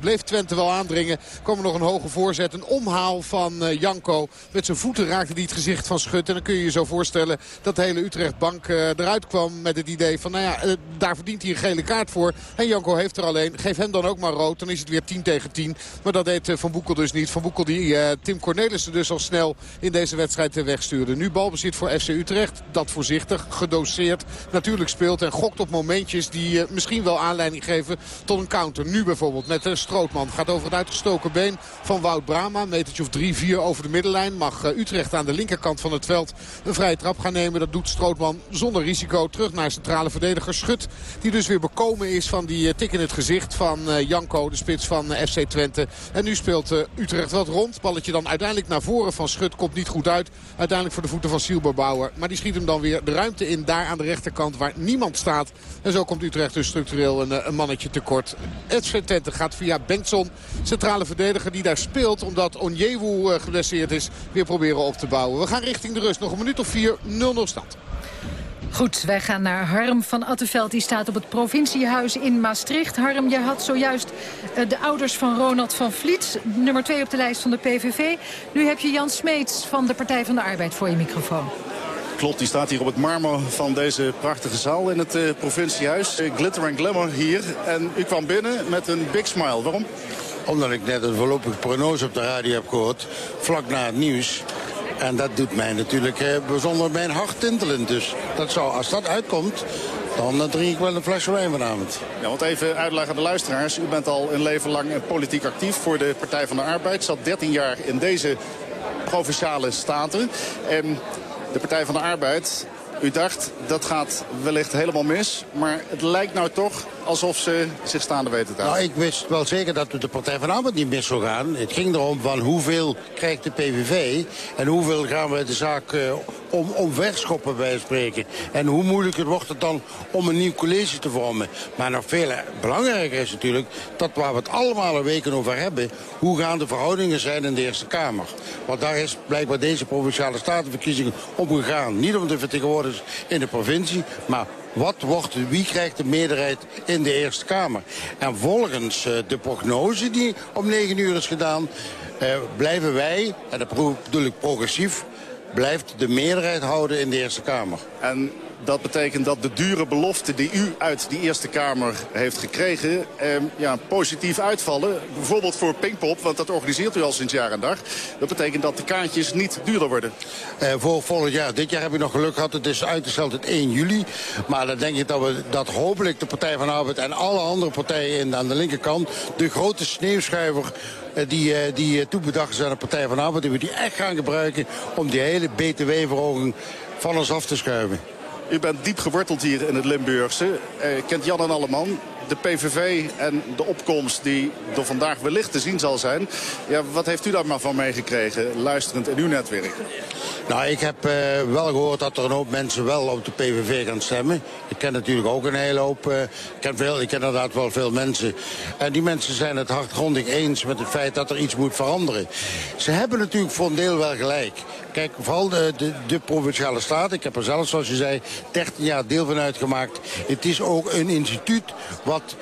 Bleef Twente wel aandringen. Kwam er nog een hoge voorzet. Een omhaal van uh, Janko. Met zijn voeten raakte hij het gezicht van Schut. En dan kun je je zo voorstellen dat de hele Utrechtbank uh, eruit kwam met het idee van... nou ja, uh, daar verdient hij een gele kaart voor. En Janko heeft er alleen. Geef hem dan ook maar rood. Dan is het weer 10 tegen 10. Maar dat deed Van Boekel dus niet. Van Boekel die Tim Cornelissen dus al snel in deze wedstrijd wegstuurde. Nu balbezit voor FC Utrecht. Dat voorzichtig, gedoseerd natuurlijk speelt. En gokt op momentjes die misschien wel aanleiding geven tot een counter. Nu bijvoorbeeld met de Strootman. Gaat over het uitgestoken been van Wout Brama. Metertje of drie, vier over de middenlijn. Mag Utrecht aan de linkerkant van het veld een vrije trap gaan nemen. Dat doet Strootman zonder risico. Terug naar centrale verdediger Schut. Die dus weer bekomen is van die tik in het gezicht van Janko. De spits van FC Twente. En nu speelt Utrecht wat rond. Balletje dan uiteindelijk naar voren van Schut. Komt niet goed uit. Uiteindelijk voor de voeten van Sielberbouwer. Maar die schiet hem dan weer de ruimte in. Daar aan de rechterkant waar niemand staat. En zo komt Utrecht dus structureel een, een mannetje tekort. FC Twente gaat via Bengtson, centrale verdediger die daar speelt. Omdat Onyewu uh, geblesseerd is, weer proberen op te bouwen. We gaan richting de rust. Nog een minuut of vier, 0-0 stand. Goed, wij gaan naar Harm van Attenveld. Die staat op het provinciehuis in Maastricht. Harm, je had zojuist uh, de ouders van Ronald van Vliet... nummer 2 op de lijst van de PVV. Nu heb je Jan Smeets van de Partij van de Arbeid voor je microfoon. Klopt, die staat hier op het marmer van deze prachtige zaal in het uh, provinciehuis. Uh, glitter en glamour hier. En u kwam binnen met een big smile. Waarom? Omdat ik net een voorlopige prognose op de radio heb gehoord, vlak na het nieuws. En dat doet mij natuurlijk eh, bijzonder mijn hart tintelen. Dus dat zou, als dat uitkomt, dan drink ik wel een flesje wijn vanavond. Ja, want even uitleggen aan de luisteraars. U bent al een leven lang politiek actief voor de Partij van de Arbeid. Zat 13 jaar in deze provinciale staten. En de Partij van de Arbeid U dacht, dat gaat wellicht helemaal mis. Maar het lijkt nou toch alsof ze zich staande weten te houden. Nou, ik wist wel zeker dat de Partij van Arbeid niet mis zou gaan. Het ging erom van hoeveel krijgt de PVV... en hoeveel gaan we de zaak uh, om, omverschoppen bij spreken. En hoe moeilijker wordt het dan om een nieuw college te vormen. Maar nog veel belangrijker is natuurlijk... dat waar we het allemaal een weken over hebben... hoe gaan de verhoudingen zijn in de Eerste Kamer. Want daar is blijkbaar deze Provinciale Statenverkiezingen om gegaan. Niet om de vertegenwoordigers in de provincie... maar wat wordt, wie krijgt de meerderheid in de Eerste Kamer? En volgens uh, de prognose die om 9 uur is gedaan... Uh, blijven wij, en dat bedoel ik progressief... blijft de meerderheid houden in de Eerste Kamer. En dat betekent dat de dure beloften die u uit die Eerste Kamer heeft gekregen... Eh, ja, positief uitvallen. Bijvoorbeeld voor Pinkpop, want dat organiseert u al sinds jaar en dag. Dat betekent dat de kaartjes niet duurder worden. Eh, voor volgend jaar. Dit jaar heb ik nog geluk gehad. Het is uitgesteld tot 1 juli. Maar dan denk ik dat, we, dat hopelijk de Partij van Arbeid en alle andere partijen aan de linkerkant... de grote sneeuwschuiver eh, die, uh, die uh, toebedacht is aan de Partij van Arbeid... die we die echt gaan gebruiken om die hele btw-verhoging van ons af te schuiven. U bent diep geworteld hier in het Limburgse. Eh, kent Jan en Alleman de PVV en de opkomst die er vandaag wellicht te zien zal zijn. Ja, wat heeft u daar maar van meegekregen, luisterend in uw netwerk? Nou, ik heb uh, wel gehoord dat er een hoop mensen wel op de PVV gaan stemmen. Ik ken natuurlijk ook een hele hoop. Uh, ik, ken ik ken inderdaad wel veel mensen. En die mensen zijn het hardgrondig eens met het feit dat er iets moet veranderen. Ze hebben natuurlijk voor een deel wel gelijk. Kijk, vooral de, de, de Provinciale Staten. Ik heb er zelf, zoals je zei, 13 jaar deel van uitgemaakt. Het is ook een instituut wat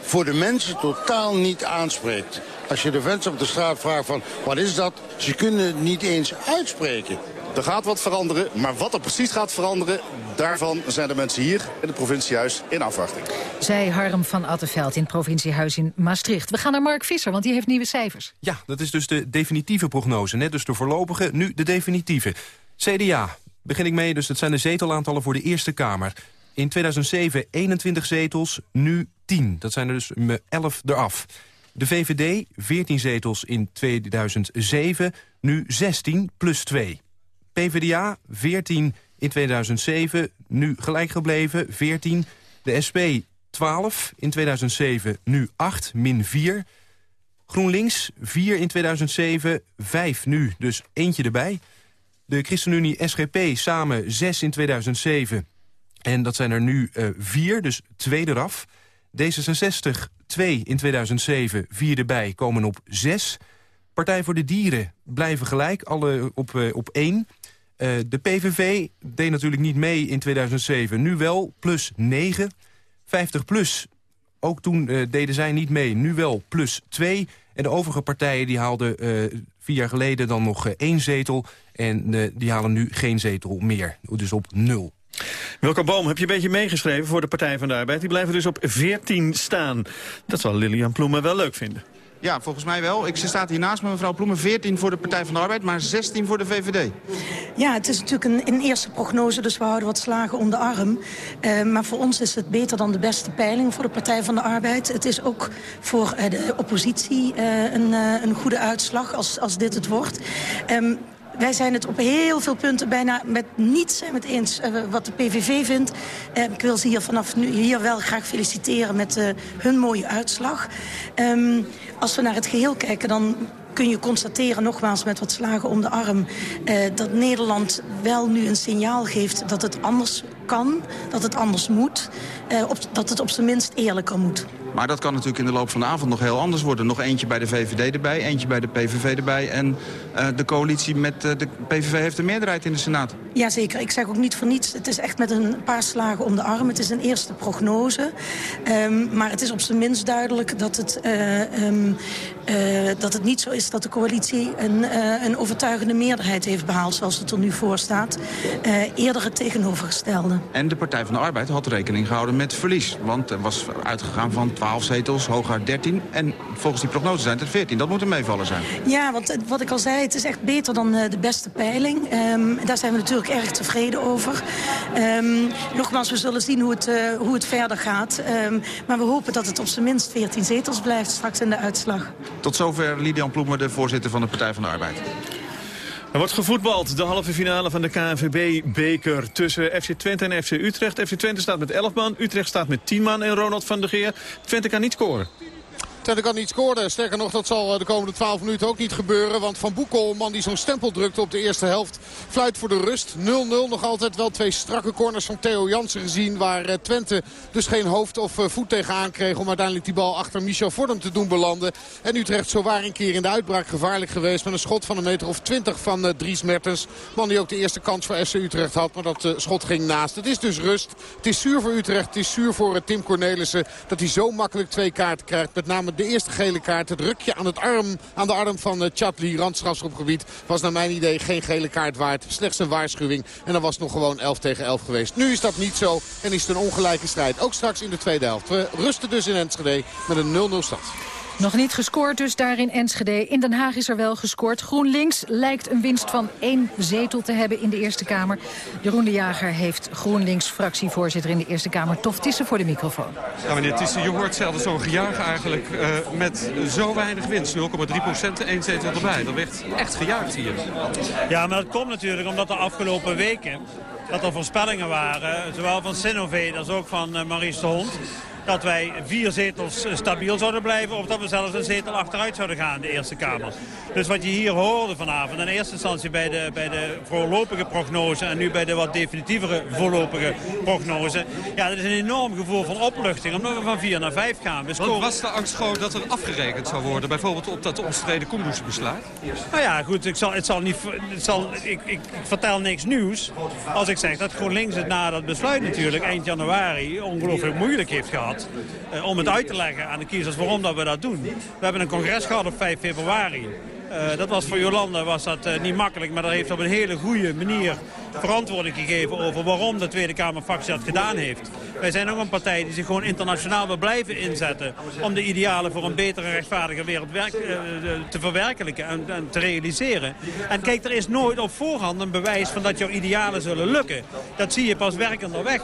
voor de mensen totaal niet aanspreekt. Als je de mensen op de straat vraagt van wat is dat, ze kunnen het niet eens uitspreken. Er gaat wat veranderen, maar wat er precies gaat veranderen... daarvan zijn de mensen hier in het provinciehuis in afwachting. Zij Harm van Attenveld in het provinciehuis in Maastricht. We gaan naar Mark Visser, want die heeft nieuwe cijfers. Ja, dat is dus de definitieve prognose. Net dus de voorlopige, nu de definitieve. CDA, begin ik mee, dus het zijn de zetelaantallen voor de Eerste Kamer. In 2007 21 zetels, nu 10. Dat zijn er dus 11 eraf. De VVD 14 zetels in 2007, nu 16 plus 2. PvdA 14 in 2007, nu gelijk gebleven, 14. De SP 12 in 2007, nu 8, min 4. GroenLinks 4 in 2007, 5 nu, dus eentje erbij. De ChristenUnie SGP samen 6 in 2007. En dat zijn er nu uh, 4, dus twee eraf. D66 2 in 2007, 4 erbij, komen op 6. Partij voor de Dieren blijven gelijk, alle op, uh, op 1. Uh, de PVV deed natuurlijk niet mee in 2007. Nu wel, plus 9. 50 plus, ook toen uh, deden zij niet mee. Nu wel, plus 2. En de overige partijen die haalden vier jaar geleden dan nog één zetel. En die halen nu geen zetel meer. Dus op nul. Welke Boom, heb je een beetje meegeschreven voor de Partij van de Arbeid? Die blijven dus op 14 staan. Dat zal Lilian Ploemen wel leuk vinden. Ja, volgens mij wel. Ik staat hier naast me, mevrouw Ploemen. 14 voor de Partij van de Arbeid, maar 16 voor de VVD. Ja, het is natuurlijk een, een eerste prognose, dus we houden wat slagen om de arm. Uh, maar voor ons is het beter dan de beste peiling voor de Partij van de Arbeid. Het is ook voor uh, de oppositie uh, een, een goede uitslag als, als dit het wordt. Um, wij zijn het op heel veel punten bijna met niets met eens uh, wat de PVV vindt. Uh, ik wil ze hier vanaf nu hier wel graag feliciteren met uh, hun mooie uitslag. Um, als we naar het geheel kijken, dan kun je constateren, nogmaals met wat slagen om de arm... Uh, dat Nederland wel nu een signaal geeft dat het anders kan, dat het anders moet... Uh, op, dat het op zijn minst eerlijker moet. Maar dat kan natuurlijk in de loop van de avond nog heel anders worden. Nog eentje bij de VVD erbij, eentje bij de PVV erbij. En uh, de coalitie met uh, de PVV heeft de meerderheid in de Senaat. Jazeker, ik zeg ook niet voor niets. Het is echt met een paar slagen om de arm. Het is een eerste prognose. Um, maar het is op zijn minst duidelijk dat het, uh, um, dat het niet zo is... dat de coalitie een, een overtuigende meerderheid heeft behaald... zoals het er nu voor staat. eerder het tegenovergestelde. En de Partij van de Arbeid had rekening gehouden met verlies. Want er was uitgegaan van 12 zetels, hooguit 13. En volgens die prognose zijn het er 14. Dat moet een meevaller zijn. Ja, want wat ik al zei, het is echt beter dan uh, de beste peiling. Um, daar zijn we natuurlijk erg tevreden over. Um, nogmaals, we zullen zien hoe het, uh, hoe het verder gaat. Um, maar we hopen dat het op zijn minst 14 zetels blijft straks in de uitslag. Tot zover Lidian Ploemer, de voorzitter van de Partij van de Arbeid. Er wordt gevoetbald, de halve finale van de KNVB-beker tussen FC Twente en FC Utrecht. FC Twente staat met 11 man, Utrecht staat met 10 man en Ronald van der Geer. Twente kan niet scoren. Twente kan niet scoren. Sterker nog, dat zal eh, de komende 12 minuten ook niet gebeuren. Want Van Boekel, man die zo'n stempel drukte op de eerste helft, fluit voor de rust. 0-0 nog altijd wel twee strakke corners van Theo Jansen gezien. Waar eh, Twente dus geen hoofd of eh, voet tegenaan kreeg om uiteindelijk die bal achter Michel Vordem te doen belanden. En Utrecht zo waar een keer in de uitbraak gevaarlijk geweest. Met een schot van een meter of 20 van Dries Mertens. Man die ook de eerste kans voor FC Utrecht had. Maar dat schot ging naast. Het is dus rust. Het is zuur voor Utrecht. Het is zuur voor Tim Cornelissen. Dat hij zo makkelijk twee kaarten krijgt. Met name de eerste gele kaart. Het rukje aan, het arm, aan de arm van uh, Chatli, randstrafschopgebied, was naar mijn idee geen gele kaart waard. Slechts een waarschuwing. En dan was het nog gewoon 11 tegen 11 geweest. Nu is dat niet zo en is het een ongelijke strijd. Ook straks in de tweede helft. We rusten dus in Enschede met een 0-0 stand. Nog niet gescoord dus daar in Enschede. In Den Haag is er wel gescoord. GroenLinks lijkt een winst van één zetel te hebben in de Eerste Kamer. Jeroen de Jager heeft GroenLinks-fractievoorzitter in de Eerste Kamer... Tof Tissen voor de microfoon. Ja, meneer Tissen, je hoort zelden zo'n gejuich eigenlijk uh, met zo weinig winst. 0,3 procent, één zetel erbij. Dat werd echt gejuicht hier. Ja, maar dat komt natuurlijk omdat de afgelopen weken... dat er voorspellingen waren, zowel van Sinovate als ook van uh, Maurice de Hond dat wij vier zetels stabiel zouden blijven... of dat we zelfs een zetel achteruit zouden gaan in de Eerste Kamer. Dus wat je hier hoorde vanavond, in eerste instantie bij de, bij de voorlopige prognose... en nu bij de wat definitievere voorlopige prognose... ja, dat is een enorm gevoel van opluchting, omdat we van vier naar vijf gaan. Dus Wat was de angst groot dat er afgerekend zou worden? Bijvoorbeeld op dat omstreden besluit? Nou ja, goed, ik, zal, het zal niet, het zal, ik, ik, ik vertel niks nieuws als ik zeg dat GroenLinks het na dat besluit natuurlijk eind januari ongelooflijk moeilijk heeft gehad. Eh, om het uit te leggen aan de kiezers waarom dat we dat doen. We hebben een congres gehad op 5 februari. Uh, dat was voor Jolanda was dat, uh, niet makkelijk, maar dat heeft op een hele goede manier verantwoording gegeven over waarom de Tweede Kamerfractie dat gedaan heeft. Wij zijn ook een partij die zich gewoon internationaal wil blijven inzetten om de idealen voor een betere rechtvaardige wereld te verwerkelijken en, en, te realiseren. En kijk, er is nooit op voorhand een bewijs van dat jouw idealen zullen lukken. Dat zie je pas werkenderweg.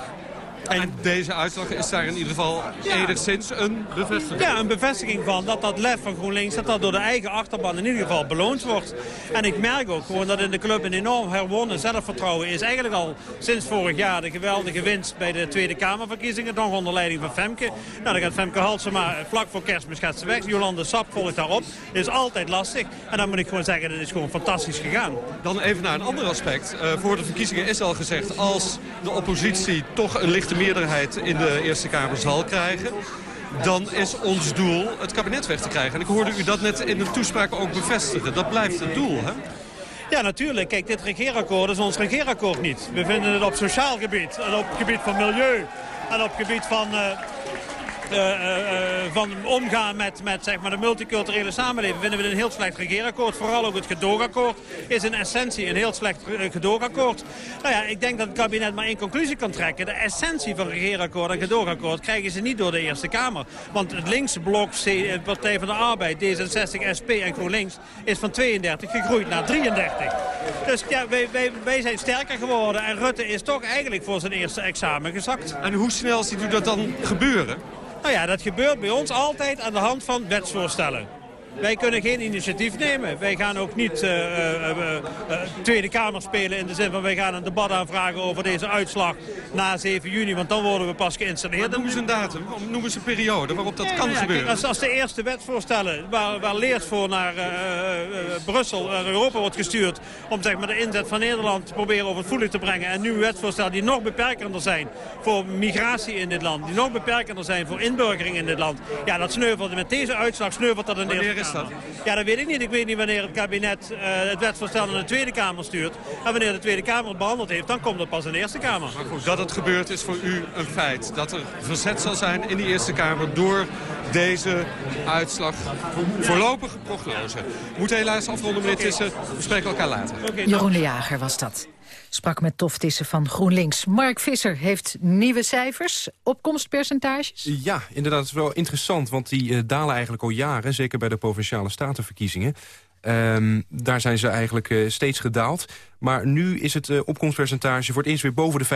En deze uitslag is daar in ieder geval enigszins een bevestiging. Ja, een bevestiging van dat dat lef van GroenLinks... dat dat door de eigen achterban in ieder geval beloond wordt. En ik merk ook gewoon dat in de club een enorm herwonnen zelfvertrouwen is. Eigenlijk al sinds vorig jaar de geweldige winst bij de Tweede Kamerverkiezingen. Nog onder leiding van Femke. Nou, dan gaat Femke Halsema vlak voor kerstmis gaat ze weg. Jolande Sap volgt daarop. Dat is altijd lastig. En dan moet ik gewoon zeggen, dat is gewoon fantastisch gegaan. Dan even naar een ander aspect. Uh, voor de verkiezingen is al gezegd... als de oppositie toch een lichte meerderheid in de Eerste Kamer zal krijgen dan is ons doel het kabinet weg te krijgen. En ik hoorde u dat net in de toespraak ook bevestigen. Dat blijft het doel, hè? Ja, natuurlijk. Kijk, dit regeerakkoord is ons regeerakkoord niet. We vinden het op sociaal gebied, en op het gebied van milieu... en op het gebied van... Uh, van omgaan met, met zeg maar, de multiculturele samenleving... vinden we een heel slecht regeerakkoord. Vooral ook het gedoogakkoord is in essentie een heel slecht gedoogakkoord. Nou ja, ik denk dat het kabinet maar één conclusie kan trekken. De essentie van regeerakkoord en gedoogakkoord krijgen ze niet door de Eerste Kamer. Want het linkse blok, de Partij van de Arbeid, D66, SP en GroenLinks... is van 32 gegroeid naar 33. Dus ja, wij, wij, wij zijn sterker geworden. En Rutte is toch eigenlijk voor zijn eerste examen gezakt. En hoe snel ziet u dat dan gebeuren? Nou ja, dat gebeurt bij ons altijd aan de hand van wetsvoorstellen. Wij kunnen geen initiatief nemen. Wij gaan ook niet uh, uh, uh, Tweede Kamer spelen in de zin van wij gaan een debat aanvragen over deze uitslag na 7 juni. Want dan worden we pas geïnstalleerd. Noemen ze een datum, noemen ze een periode waarop dat kan gebeuren. Als, als, de eerste wetvoorstellen waar, waar leert voor naar Brussel, naar Europa wordt gestuurd. Om zeg maar, de inzet van Nederland te proberen over het voelig te brengen. En nu wetsvoorstellen die nog beperkender zijn voor migratie in dit land. Die nog beperkender zijn voor inburgering in dit land. Ja, dat sneuvelt met deze uitslag sneuvelt dat in Nederland. Ja, dat weet ik niet. Ik weet niet wanneer het kabinet uh, het wetsvoorstel naar de Tweede Kamer stuurt. En wanneer de Tweede Kamer het behandeld heeft, dan komt het pas in de Eerste Kamer. Maar goed, dat het gebeurt is voor u een feit. Dat er verzet zal zijn in de Eerste Kamer door deze uitslag. Voorlopige prognose. We moeten helaas afronden, meneer Tissen. We spreken elkaar later. Jeroen de Jager was dat. Sprak met Toftissen van GroenLinks. Mark Visser heeft nieuwe cijfers, opkomstpercentages. Ja, inderdaad, het is wel interessant, want die uh, dalen eigenlijk al jaren... zeker bij de Provinciale Statenverkiezingen. Ehm, daar zijn ze eigenlijk uh, steeds gedaald. Maar nu is het uh, opkomstpercentage voor het eerst weer boven de 50%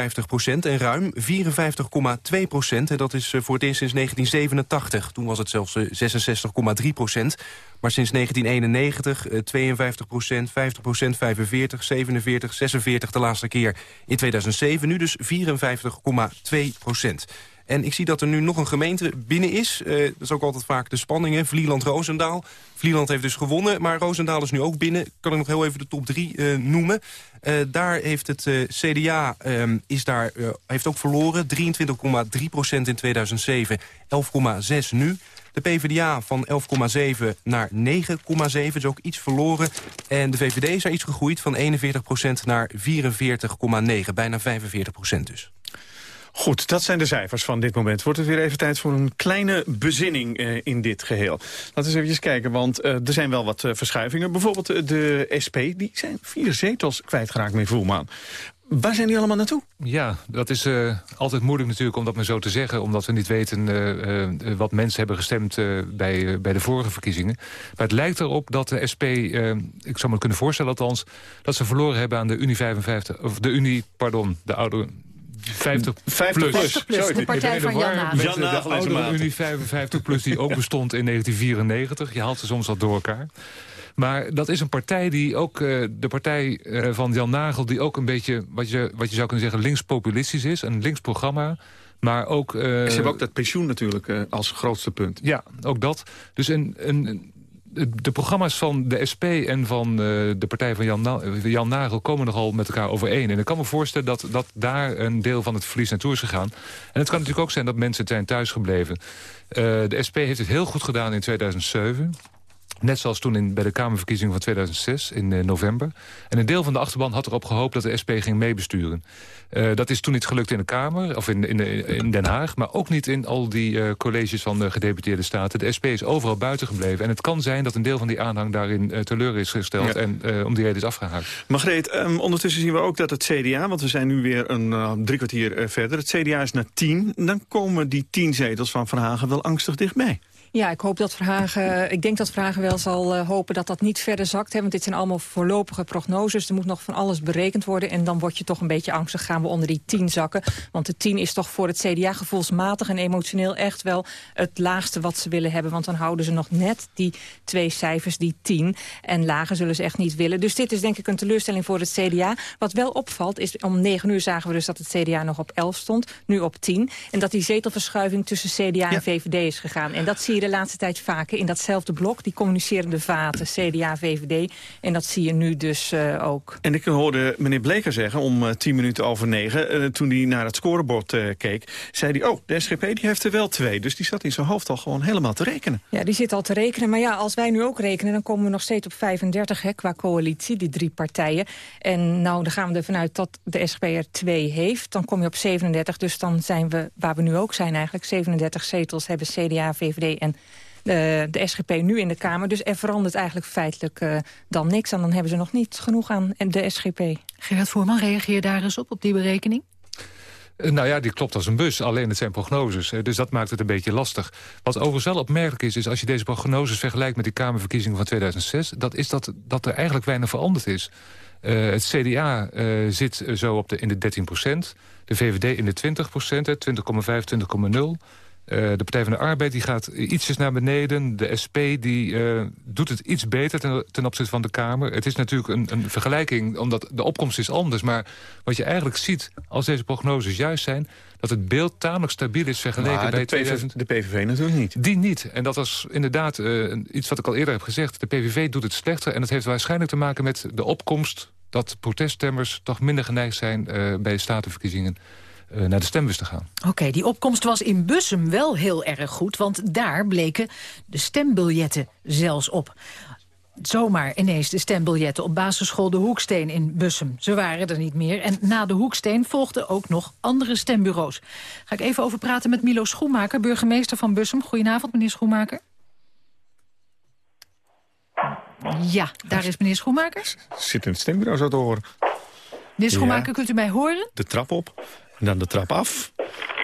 en ruim 54,2 procent. En dat is uh, voor het eerst sinds 1987. Toen was het zelfs 66,3 procent. Maar sinds 1991 52 procent, 50 procent, 45, 47, 46 de laatste keer in 2007. Nu dus 54,2 procent. En ik zie dat er nu nog een gemeente binnen is. Uh, dat is ook altijd vaak de spanning, Vlieland-Roosendaal. Vlieland heeft dus gewonnen, maar Roosendaal is nu ook binnen. Kan ik nog heel even de top drie uh, noemen. Uh, daar heeft het CDA um, is daar, heeft ook verloren. 23,3 procent in 2007, 11,6 nu. De PvdA van 11,7 naar 9,7, is ook iets verloren. En de VVD is daar iets gegroeid van 41 procent naar 44,9, bijna 45 procent dus. Goed, dat zijn de cijfers van dit moment. Wordt het weer even tijd voor een kleine bezinning uh, in dit geheel. Laten we eens even kijken, want uh, er zijn wel wat uh, verschuivingen. Bijvoorbeeld de SP, die zijn vier zetels kwijtgeraakt met Voelman. Waar zijn die allemaal naartoe? Ja, dat is altijd moeilijk natuurlijk om dat maar zo te zeggen... omdat we niet weten wat mensen hebben gestemd bij, bij de vorige verkiezingen. Maar het lijkt erop dat de SP, ik zou me kunnen voorstellen althans... dat ze verloren hebben aan de Unie 55, of de Unie, pardon, de oude 50, 50 plus. 50 plus, de partij van Jan Nagel. Jan Nagel de oude Unie 55 plus die ook bestond in 1994. Je haalt ze soms wat door elkaar. Maar dat is een partij die ook, uh, de partij uh, van Jan Nagel... die ook een beetje, wat je, wat je zou kunnen zeggen, linkspopulistisch is. Een links programma. Maar ook... Uh, Ze hebben ook dat pensioen natuurlijk als grootste punt. Ja, ook dat. Dus een, een, de programma's van de SP en van uh, de partij van Jan, Na Jan, Nagel komen nogal met elkaar overeen. En ik kan me voorstellen dat, dat daar een deel van het verlies naartoe is gegaan. En het kan natuurlijk ook zijn dat mensen zijn thuisgebleven. Uh, de SP heeft het heel goed gedaan in 2007. Net zoals toen in, bij de Kamerverkiezingen van 2006 in uh, november. En een deel van de achterban had erop gehoopt dat de SP ging meebesturen. Uh, dat is toen niet gelukt in de Kamer, of in, in, in Den Haag... maar ook niet in al die uh, colleges van de gedeputeerde staten. De SP is overal buiten gebleven. En het kan zijn dat een deel van die aanhang daarin teleur is gesteld... Ja. en om die reden is afgehaakt. Margreet, um, ondertussen zien we ook dat het CDA... want we zijn nu weer een drie kwartier verder... het CDA is naar tien. Dan komen die tien zetels van Van Hagen wel angstig dichtbij. Ja, ik hoop dat Verhagen, ik denk dat Vragen wel zal uh, hopen dat dat niet verder zakt. Hè, want dit zijn allemaal voorlopige prognoses. Er moet nog van alles berekend worden. En dan word je toch een beetje angstig. Gaan we onder die 10 zakken? Want de 10 is toch voor het CDA gevoelsmatig en emotioneel echt wel het laagste wat ze willen hebben. Want dan houden ze nog net die twee cijfers, die 10. En lager zullen ze echt niet willen. Dus dit is denk ik een teleurstelling voor het CDA. Wat wel opvalt is, om 9 uur zagen we dus dat het CDA nog op 11 stond. Nu op 10. En dat die zetelverschuiving tussen CDA en ja. VVD is gegaan. En dat zie je de laatste tijd vaker in datzelfde blok. Die communicerende vaten, CDA, VVD. En dat zie je nu dus uh, ook. En ik hoorde meneer Bleker zeggen om uh, tien minuten over negen... Uh, toen hij naar het scorebord keek, zei hij... oh, de SGP die heeft er wel twee. Dus die zat in zijn hoofd al gewoon helemaal te rekenen. Ja, die zit al te rekenen. Maar ja, als wij nu ook rekenen... dan komen we nog steeds op 35 hè, qua coalitie, die drie partijen. En nou, dan gaan we ervan uit dat de SGP er twee heeft. Dan kom je op 37, dus dan zijn we, waar we nu ook zijn eigenlijk... 37 zetels hebben CDA, VVD en de, de SGP nu in de Kamer. Dus er verandert eigenlijk feitelijk uh, dan niks. En dan hebben ze nog niet genoeg aan de SGP. Gerard Voorman, reageer daar eens op, op die berekening? Nou ja, die klopt als een bus. Alleen het zijn prognoses. Dus dat maakt het een beetje lastig. Wat overigens wel opmerkelijk is, is als je deze prognoses vergelijkt... met die Kamerverkiezingen van 2006... dat is dat, dat er eigenlijk weinig veranderd is. Uh, het CDA uh, zit zo op de, in de 13 procent. De VVD in de 20 procent, 20,5, 20,0. Uh, de Partij van de Arbeid die gaat ietsjes naar beneden. De SP die, uh, doet het iets beter ten, ten, opzichte van de Kamer. Het is natuurlijk een, een, vergelijking, omdat de opkomst is anders. Maar wat je eigenlijk ziet, als deze prognoses juist zijn... dat het beeld tamelijk stabiel is vergeleken maar bij de 2000... De PVV natuurlijk niet. Die niet. En dat was inderdaad uh, iets wat ik al eerder heb gezegd. De PVV doet het slechter en dat heeft waarschijnlijk te maken met de opkomst... dat proteststemmers toch minder geneigd zijn bij statenverkiezingen uh, naar de stembus te gaan. Oké, okay, die opkomst was in Bussum wel heel erg goed... want daar bleken de stembiljetten zelfs op. Zomaar ineens de stembiljetten op basisschool De Hoeksteen in Bussum. Ze waren er niet meer. En na De Hoeksteen volgden ook nog andere stembureaus. Ga ik even over praten met Milo Schoenmaker, burgemeester van Bussum. Goedenavond, meneer Schoenmaker. Ja, daar is meneer Schoenmaker. Zit in het stembureau zo te horen. Meneer Schoenmaker, ja. kunt u mij horen? De trap op. En dan de trap af.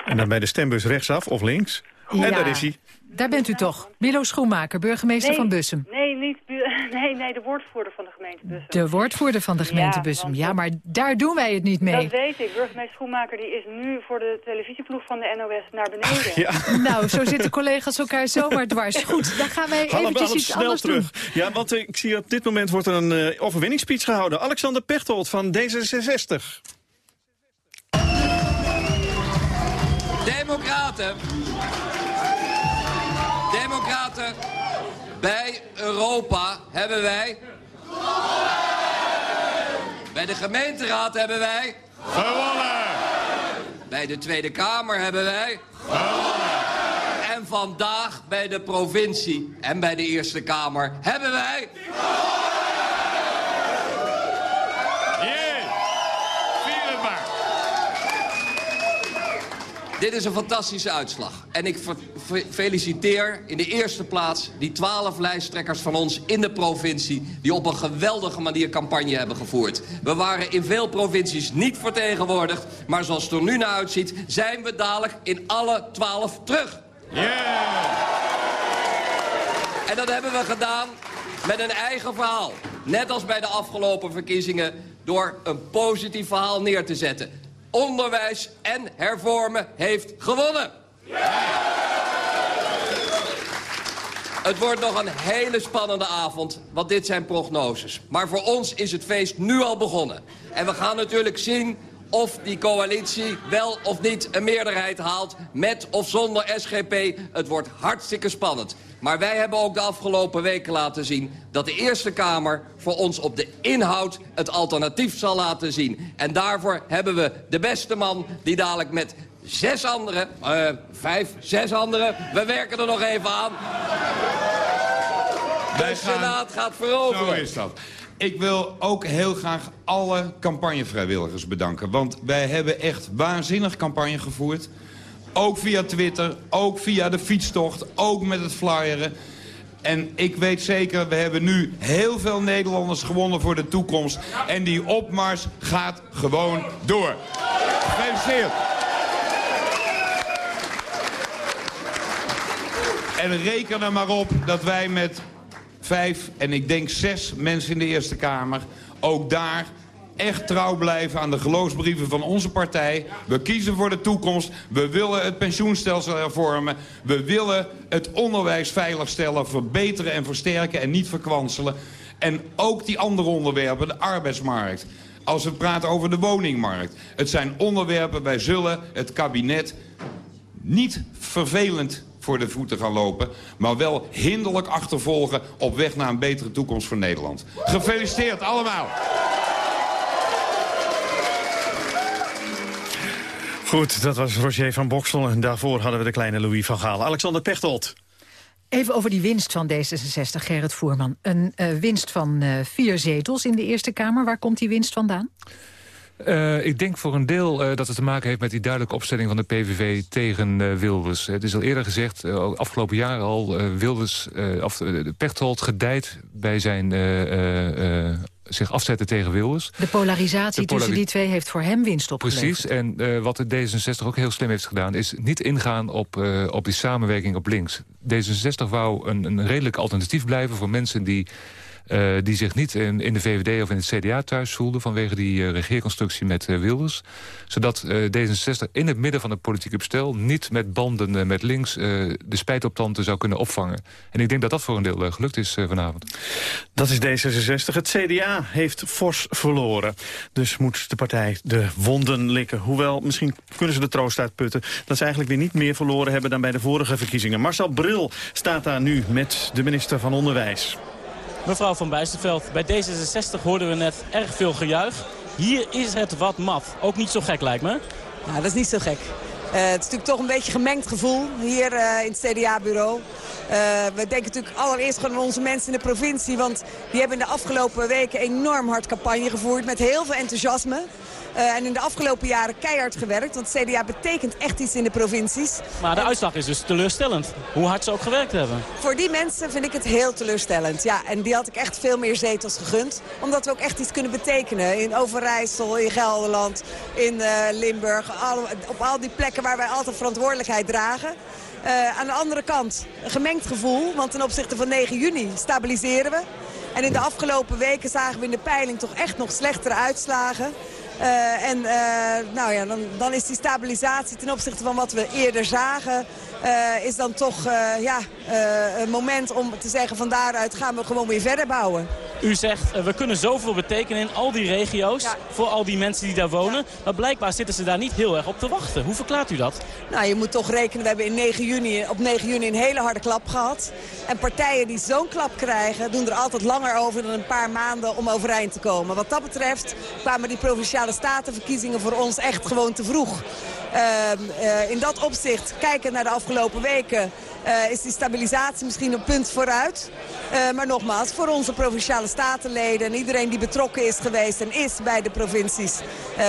En dan bij de stembus rechtsaf of links. Ja. En daar is hij. Daar bent u toch. Milo Schoenmaker, burgemeester nee, van Bussum. Nee, niet, Nee, nee, de woordvoerder van de gemeente Bussum. De woordvoerder van de gemeente Ja, Bussum. Ja, maar daar doen wij het niet mee. Dat weet ik. Burgemeester Schoenmaker die is nu voor de televisieploeg van de NOS naar beneden. Nou, zo zitten collega's elkaar zomaar dwars. Goed, dan gaan wij eventjes iets snel anders terug. doen. Ja, want eh, ik zie op dit moment wordt er een eh, overwinningsspeech gehouden. Alexander Pechtold van D66. Democraten. Democraten. Bij Europa hebben wij... Bij de gemeenteraad hebben wij... Gewonnen! Bij de Tweede Kamer hebben wij... En vandaag bij de provincie en bij de Eerste Kamer hebben wij... Jee! Vier het maar! Dit is een fantastische uitslag. En ik feliciteer in de eerste plaats die twaalf lijsttrekkers van ons in de provincie... die op een geweldige manier campagne hebben gevoerd. We waren in veel provincies niet vertegenwoordigd... maar zoals het er nu naar uitziet, zijn we dadelijk in alle twaalf terug. En dat hebben we gedaan met een eigen verhaal. Net als bij de afgelopen verkiezingen door een positief verhaal neer te zetten. Onderwijs en hervormen heeft gewonnen. Het wordt nog een hele spannende avond, want dit zijn prognoses. Maar voor ons is het feest nu al begonnen. En we gaan natuurlijk zien of die coalitie wel of niet een meerderheid haalt... met of zonder SGP. Het wordt hartstikke spannend. Maar wij hebben ook de afgelopen weken laten zien... dat de Eerste Kamer voor ons op de inhoud het alternatief zal laten zien. En daarvoor hebben we de beste man die dadelijk met zes anderen... eh, vijf, zes anderen, we werken er nog even aan... Wij De Senaat gaat veroveren. Zo is dat. Ik wil ook heel graag alle campagnevrijwilligers bedanken. Want wij hebben echt waanzinnig campagne gevoerd. Ook via Twitter, ook via de fietstocht, ook met het flyeren. En ik weet zeker, we hebben nu heel veel Nederlanders gewonnen voor de toekomst. En die opmars gaat gewoon door. Gefeliciteerd. En reken er maar op dat wij met vijf en ik denk zes mensen in de Eerste Kamer... ook daar echt trouw blijven aan de geloofsbrieven van onze partij. We kiezen voor de toekomst. We willen het pensioenstelsel hervormen. We willen het onderwijs veiligstellen, verbeteren en versterken en niet verkwanselen. En ook die andere onderwerpen, de arbeidsmarkt. Als we praten over de woningmarkt. Het zijn onderwerpen, wij zullen het kabinet niet vervelend voor de voeten gaan lopen... maar wel hinderlijk achtervolgen op weg naar een betere toekomst voor Nederland. Gefeliciteerd allemaal! Goed, dat was Roger van Boksel. En daarvoor hadden we de kleine Louis van Gaal. Alexander Pechtold. Even over die winst van D66, Gerrit Voerman. Een eh, winst van eh, vier zetels in de Eerste Kamer. Waar komt die winst vandaan? Eh, ik denk voor een deel eh, dat het te maken heeft met die duidelijke opstelling van de PVV tegen eh, Wilders. Het is al eerder gezegd, afgelopen jaren al, Wilders, of, Pechtold gedijt bij zijn zich afzetten tegen Wilders. De polarisatie De polari- tussen die twee heeft voor hem winst opgeleverd. Precies, en wat de D66 ook heel slim heeft gedaan... is niet ingaan op, op die samenwerking op links. D66 wou een, een redelijk alternatief blijven voor mensen die... eh, die zich niet in, in de VVD of in het CDA thuis voelden... vanwege die eh, regeerconstructie met eh, Wilders. Zodat eh, D66 in het midden van het politieke bestel... niet met banden met links de spijt op tanden zou kunnen opvangen. En ik denk dat dat voor een deel gelukt is vanavond. Dat is D66. Het CDA heeft fors verloren. Dus moet de partij de wonden likken. Hoewel, misschien kunnen ze de troost uitputten... dat ze eigenlijk weer niet meer verloren hebben dan bij de vorige verkiezingen. Marcel Bril staat daar nu met de minister van Onderwijs. Mevrouw van Bijsterveld, bij D66 hoorden we net erg veel gejuich. Hier is het wat mat. Ook niet zo gek lijkt me. Nou, dat is niet zo gek. Eh, het is natuurlijk toch een beetje gemengd gevoel hier eh, in het CDA-bureau. Eh, we denken natuurlijk allereerst gewoon aan onze mensen in de provincie. Want die hebben in de afgelopen weken enorm hard campagne gevoerd met heel veel enthousiasme. Eh, en in de afgelopen jaren keihard gewerkt. Want CDA betekent echt iets in de provincies. Maar de uitslag is dus teleurstellend. Hoe hard ze ook gewerkt hebben. Voor die mensen vind ik het heel teleurstellend. Ja, en die had ik echt veel meer zetels gegund. Omdat we ook echt iets kunnen betekenen. In Overijssel, in Gelderland, in eh, Limburg. Al- op al die plekken waar wij altijd verantwoordelijkheid dragen. Eh, aan de andere kant een gemengd gevoel. Want ten opzichte van 9 juni stabiliseren we. En in de afgelopen weken zagen we in de peiling toch echt nog slechtere uitslagen. Uh, en uh, nou ja, dan, dan, is die stabilisatie ten opzichte van wat we eerder zagen... Uh, is dan toch ja, een moment om te zeggen van daaruit gaan we gewoon weer verder bouwen. U zegt, we kunnen zoveel betekenen in al die regio's, ja. voor al die mensen die daar wonen. Maar blijkbaar zitten ze daar niet heel erg op te wachten. Hoe verklaart u dat? Nou, je moet toch rekenen, we hebben in 9 juni, op 9 juni een hele harde klap gehad. En partijen die zo'n klap krijgen, doen er altijd langer over dan een paar maanden om overeind te komen. Wat dat betreft kwamen die provinciale statenverkiezingen voor ons echt gewoon te vroeg. Uh, uh, in dat opzicht, kijken naar de afgelopen weken, uh, is die stabilisatie misschien een punt vooruit. maar nogmaals, voor onze provinciale statenleden en iedereen die betrokken is geweest en is bij de provincies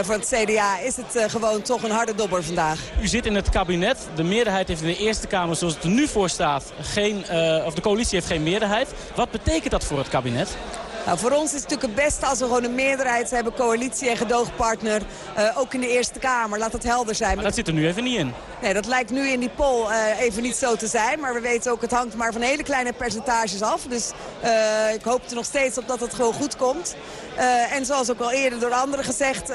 van het CDA, is het gewoon toch een harde dobber vandaag. U zit in het kabinet. De meerderheid heeft in de Eerste Kamer, zoals het er nu voor staat, geen, of de coalitie heeft geen meerderheid. Wat betekent dat voor het kabinet? Nou, voor ons is het natuurlijk het beste als we gewoon een meerderheid hebben, coalitie en gedoogpartner, uh, ook in de Eerste Kamer. Laat het helder zijn. Maar dat zit er nu even niet in. Nee, dat lijkt nu in die poll uh, even niet zo te zijn. Maar we weten ook, het hangt maar van hele kleine percentages af. Dus uh, ik hoop er nog steeds op dat het gewoon goed komt. En zoals ook al eerder door anderen gezegd,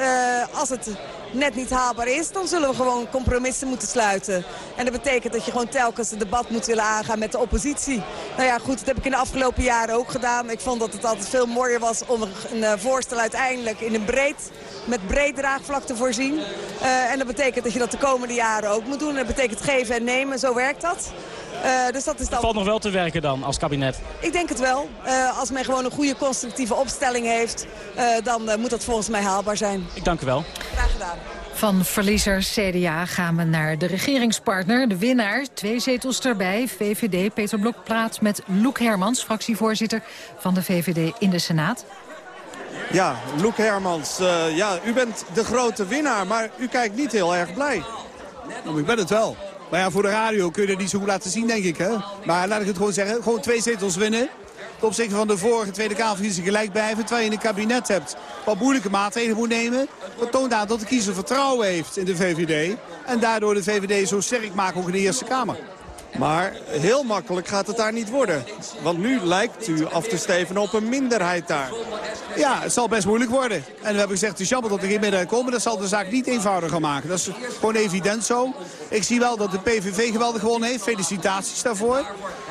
als het net niet haalbaar is... dan zullen we gewoon compromissen moeten sluiten. En dat betekent dat je gewoon telkens het debat moet willen aangaan met de oppositie. Nou ja, goed, dat heb ik in de afgelopen jaren ook gedaan. Ik vond dat het altijd veel mooier was om een uh, voorstel uiteindelijk in een breed, met breed draagvlak te voorzien. En dat betekent dat je dat de komende jaren ook moet doen. Dat betekent geven en nemen, zo werkt dat. Uh, dus dat is dan... valt nog wel te werken dan als kabinet? Ik denk het wel. Uh, als men gewoon een goede constructieve opstelling heeft, uh, dan moet dat volgens mij haalbaar zijn. Ik dank u wel. Graag gedaan. Van verliezer CDA gaan we naar de regeringspartner, de winnaar. Twee zetels erbij. VVD, Peter Blok praat met Loek Hermans, fractievoorzitter van de VVD in de Senaat. Ja, Loek Hermans, uh, ja, u bent de grote winnaar, maar u kijkt niet heel erg blij. Nou, ik ben het wel. Maar ja, voor de radio kun je het niet zo goed laten zien, denk ik. Hè? Maar laat ik het gewoon zeggen, gewoon twee zetels winnen. Ten opzichte van de vorige Tweede Kamerverkiezingen gelijk blijven. Terwijl je een kabinet hebt wat moeilijke maatregelen moet nemen. Dat toont aan dat de kiezer vertrouwen heeft in de VVD. En daardoor de VVD zo sterk maken ook in de Eerste Kamer. Maar heel makkelijk gaat het daar niet worden. Want nu lijkt u af te steven op een minderheid daar. Ja, het zal best moeilijk worden. En we hebben gezegd, het is jammer dat er geen minderheid komen. Dat zal de zaak niet eenvoudiger maken. Dat is gewoon evident zo. Ik zie wel dat de PVV geweldig gewonnen heeft. Felicitaties daarvoor.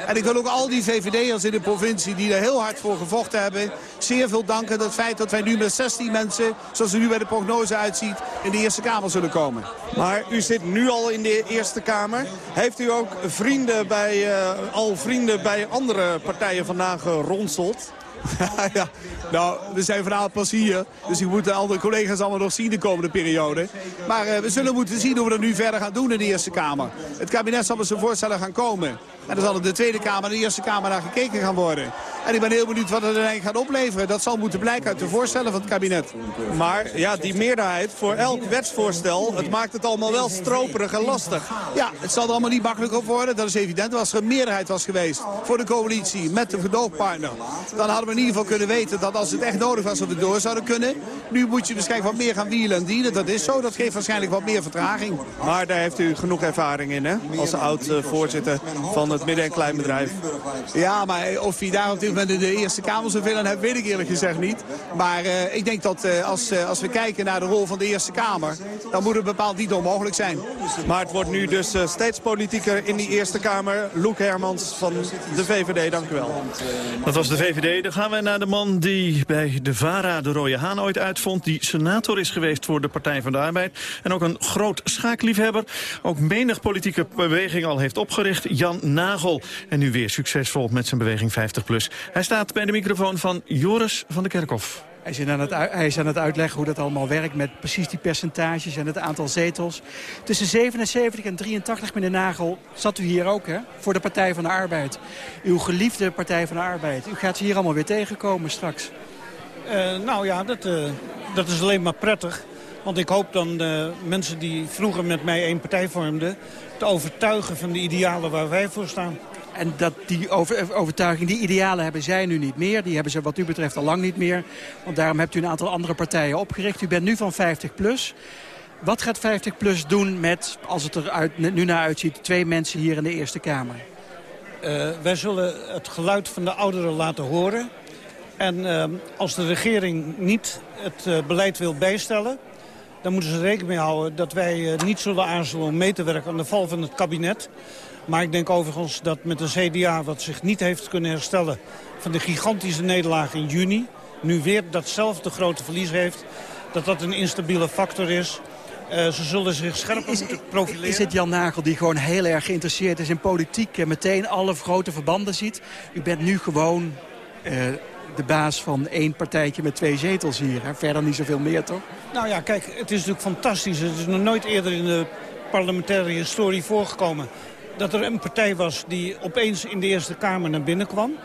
En ik wil ook al die VVD'ers in de provincie die er heel hard voor gevochten hebben... zeer veel danken dat het feit dat wij nu met 16 mensen... zoals het nu bij de prognose uitziet, in de Eerste Kamer zullen komen. Maar u zit nu al in de Eerste Kamer. Heeft u ook vrienden bij, uh, al vrienden bij andere partijen vandaag geronseld? ja, nou, we zijn vanavond pas hier. Dus ik moet de andere collega's allemaal nog zien de komende periode. Maar uh, we zullen moeten zien hoe we dat nu verder gaan doen in de Eerste Kamer. Het kabinet zal met zijn voorstellen gaan komen. En dan zal in de Tweede Kamer en de Eerste Kamer naar gekeken gaan worden. En ik ben heel benieuwd wat het uiteindelijk gaat opleveren. Dat zal moeten blijken uit de voorstellen van het kabinet. Maar ja, die meerderheid voor elk wetsvoorstel, het maakt het allemaal wel stroperig en lastig. Ja, het zal er allemaal niet makkelijk op worden. Dat is evident. Als er een meerderheid was geweest voor de coalitie met de gedoogpartner... dan hadden we in ieder geval kunnen weten dat als het echt nodig was... dat we door zouden kunnen. Nu moet je waarschijnlijk wat meer gaan wielen en dienen. Dat is zo. Dat geeft waarschijnlijk wat meer vertraging. Maar daar heeft u genoeg ervaring in, hè? Als oud-voorzitter van het midden- en kleinbedrijf. Ja, maar of je daar op dit moment in de Eerste Kamer zoveel aan hebt, weet ik eerlijk gezegd niet. Maar uh, ik denk dat uh, als, uh, als we kijken naar de rol van de Eerste Kamer... dan moet het bepaald niet onmogelijk zijn. Maar het wordt nu dus steeds politieker in die Eerste Kamer. Loek Hermans van de VVD, dank u wel. Dat was de VVD. Dan gaan we naar de man die bij de VARA de Rode Haan ooit uitvond. Die senator is geweest voor de Partij van de Arbeid. En ook een groot schaakliefhebber. Ook menig politieke beweging al heeft opgericht. Jan Nagel. En nu weer succesvol met zijn beweging 50PLUS. Hij staat bij de microfoon van Joris van de Kerkhof. Hij is, aan het, hij is aan het uitleggen hoe dat allemaal werkt met precies die percentages en het aantal zetels. Tussen 77 en 83, meneer Nagel, zat u hier ook, hè? Voor de Partij van de Arbeid. Uw geliefde Partij van de Arbeid. U gaat ze hier allemaal weer tegenkomen straks. Uh, nou ja, dat, uh, dat is alleen maar prettig. Want ik hoop dan de mensen die vroeger met mij één partij vormden... te overtuigen van de idealen waar wij voor staan. En dat die over, overtuiging, die idealen hebben zij nu niet meer. Die hebben ze wat u betreft al lang niet meer. Want daarom hebt u een aantal andere partijen opgericht. U bent nu van 50 plus. Wat gaat 50 plus doen met, als het er nu naar uitziet, twee mensen hier in de Eerste Kamer? Uh, wij zullen het geluid van de ouderen laten horen. En ehm, als de regering niet het eh, beleid wil bijstellen... dan moeten ze rekening mee houden dat wij eh, niet zullen aarzelen om mee te werken aan de val van het kabinet. Maar ik denk overigens dat met een CDA wat zich niet heeft kunnen herstellen... van de gigantische nederlaag in juni, nu weer datzelfde grote verlies heeft... dat dat een instabiele factor is... Uh, ze zullen zich scherper moeten profileren. Is het Jan Nagel die gewoon heel erg geïnteresseerd is in politiek... en meteen alle grote verbanden ziet? U bent nu gewoon uh, de baas van één partijtje met twee zetels hier. Hè? Verder niet zoveel meer, toch? Nou ja, kijk, het is natuurlijk fantastisch. Het is nog nooit eerder in de parlementaire historie voorgekomen... dat er een partij was die opeens in de Eerste Kamer naar binnen kwam.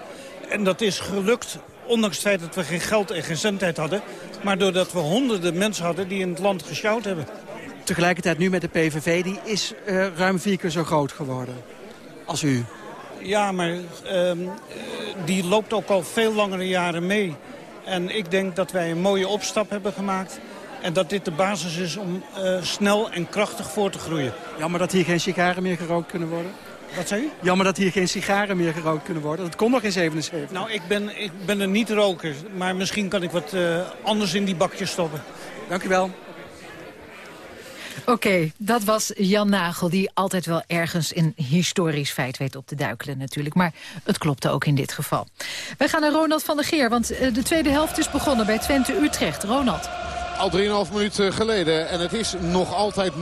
En dat is gelukt ondanks het feit dat we geen geld en geen zendtijd hadden... maar doordat we honderden mensen hadden die in het land gesjouwd hebben. Tegelijkertijd nu met de PVV, die is uh, ruim vier keer zo groot geworden als u. Ja, maar uh, die loopt ook al veel langere jaren mee. En ik denk dat wij een mooie opstap hebben gemaakt. En dat dit de basis is om uh, snel en krachtig voor te groeien. Jammer dat hier geen sigaren meer gerookt kunnen worden. Wat zei u? Jammer dat hier geen sigaren meer gerookt kunnen worden. Dat kon nog in 77. Nou, ik ben, ik ben een niet-roker. Maar misschien kan ik wat uh, anders in die bakjes stoppen. Dank u wel. Oké, dat was Jan Nagel, die altijd wel ergens een historisch feit weet op te duikelen natuurlijk. Maar het klopte ook in dit geval. Wij gaan naar Ronald van der Geer, want de tweede helft is begonnen bij Twente-Utrecht. Ronald. Al 3,5 minuten geleden. En het is nog altijd 0-0.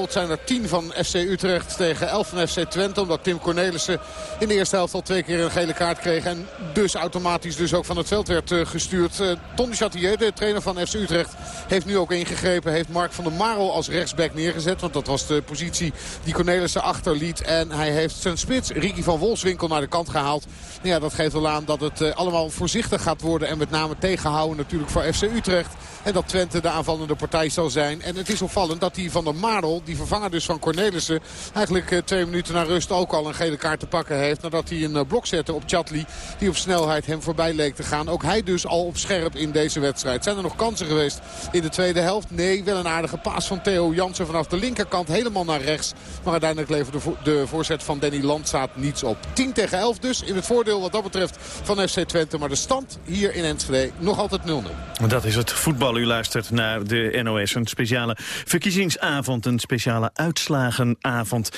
Het zijn er 10 van FC Utrecht tegen 11 van FC Twente. Omdat Tim Cornelissen in de eerste helft al twee keer een gele kaart kreeg. En dus automatisch dus ook van het veld werd gestuurd. Uh, Ton Chatier, de trainer van FC Utrecht, heeft nu ook ingegrepen. Heeft Mark van der Marel als rechtsback neergezet. Want dat was de positie die Cornelissen achterliet. En hij heeft zijn spits, Ricky van Wolfswinkel, naar de kant gehaald. Ja, dat geeft wel aan dat het allemaal voorzichtig gaat worden. En met name tegenhouden natuurlijk voor FC Utrecht. En dat Twente de aanvallende partij zal zijn. En het is opvallend dat die van der Marel, die vervanger dus van Cornelissen... eigenlijk uh, twee minuten na rust ook al een gele kaart te pakken heeft. Nadat hij een uh, blok zette op Chatli, die op snelheid hem voorbij leek te gaan. Ook hij dus al op scherp in deze wedstrijd. Zijn er nog kansen geweest in de tweede helft? Nee, wel een aardige paas van Theo Jansen vanaf de linkerkant helemaal naar rechts. Maar uiteindelijk levert de voorzet van Danny Landsaat niets op. 10 tegen 11 dus in het voordeel wat dat betreft van FC Twente. Maar de stand hier in Enschede nog altijd 0-0. Dat is het voetbal. U luistert naar de NOS. Een speciale verkiezingsavond, een speciale uitslagenavond...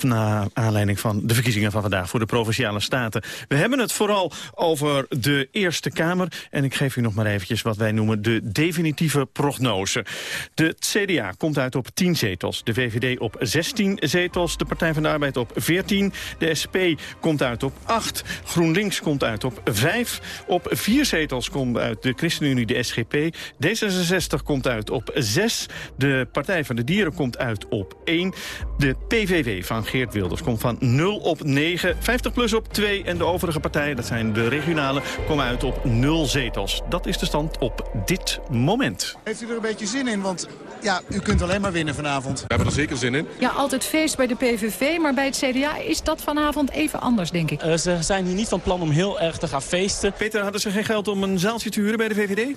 na aanleiding van de verkiezingen van vandaag voor de Provinciale Staten. We hebben het vooral over de Eerste Kamer. En ik geef u nog maar eventjes wat wij noemen de definitieve prognose. De CDA komt uit op 10 zetels, de VVD op 16 zetels... de Partij van de Arbeid op 14, de SP komt uit op 8... GroenLinks komt uit op 5, op 4 zetels komt uit de ChristenUnie, de SGP... D66 komt uit op 6. De Partij van de Dieren komt uit op 1. De PVV van Geert Wilders komt van 0 op 9. 50 plus op 2. En de overige partijen, dat zijn de regionale, komen uit op 0 zetels. Dat is de stand op dit moment. Heeft u er een beetje zin in? Want ja, u kunt alleen maar winnen vanavond. We hebben er zeker zin in. Ja, altijd feest bij de PVV, maar bij het CDA is dat vanavond even anders, denk ik. Uh, ze zijn hier niet van plan om heel erg te gaan feesten. Peter, hadden ze geen geld om een zaaltje te huren bij de VVD?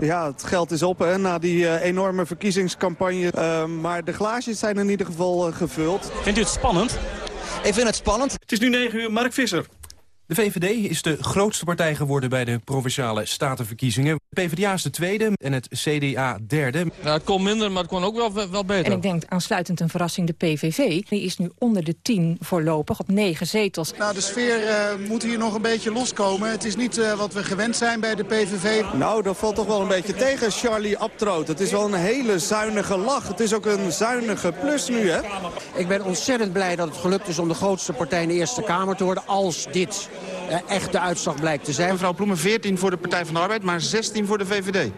Ja, het geld is op hè, na die uh, enorme verkiezingscampagne. Uh, maar de glaasjes zijn in ieder geval uh, gevuld. Vindt u het spannend? Ik vind het spannend. Het is nu 9 uur, Mark Visser. De VVD is de grootste partij geworden bij de Provinciale Statenverkiezingen. De PvdA is de tweede en het CDA derde. Ja, het kon minder, maar het kon ook wel, wel beter. En ik denk aansluitend een verrassing de PVV. Die is nu onder de tien voorlopig op negen zetels. Nou, de sfeer uh, moet hier nog een beetje loskomen. Het is niet uh, wat we gewend zijn bij de PVV. Nou, dat valt toch wel een beetje tegen, Charlie Abtroot. Het is wel een hele zuinige lach. Het is ook een zuinige plus nu, hè? Ik ben ontzettend blij dat het gelukt is om de grootste partij in de Eerste Kamer te worden... als dit echt de uitslag blijkt te zijn. Mevrouw Ploemen, 14 voor de Partij van de Arbeid, maar 16 voor de VVD.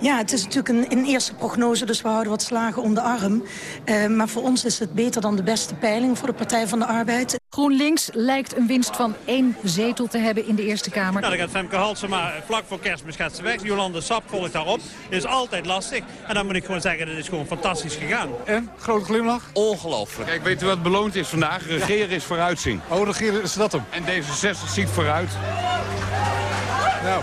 Ja, het is natuurlijk een, een eerste prognose, dus we houden wat slagen om de arm. Uh, maar voor ons is het beter dan de beste peiling voor de Partij van de Arbeid. GroenLinks lijkt een winst van één zetel te hebben in de Eerste Kamer. Nou, dan gaat Femke Halsema vlak voor kerstmis gaat ze weg. Jolande Sap volgt daarop. Dat is altijd lastig. En dan moet ik gewoon zeggen, dat is gewoon fantastisch gegaan. En? Grote glimlach? Ongelooflijk. Kijk, weet u wat beloond is vandaag? Regeren is vooruitzien. Oh, regeren is dat hem? En D66 ziet vooruit. Nou.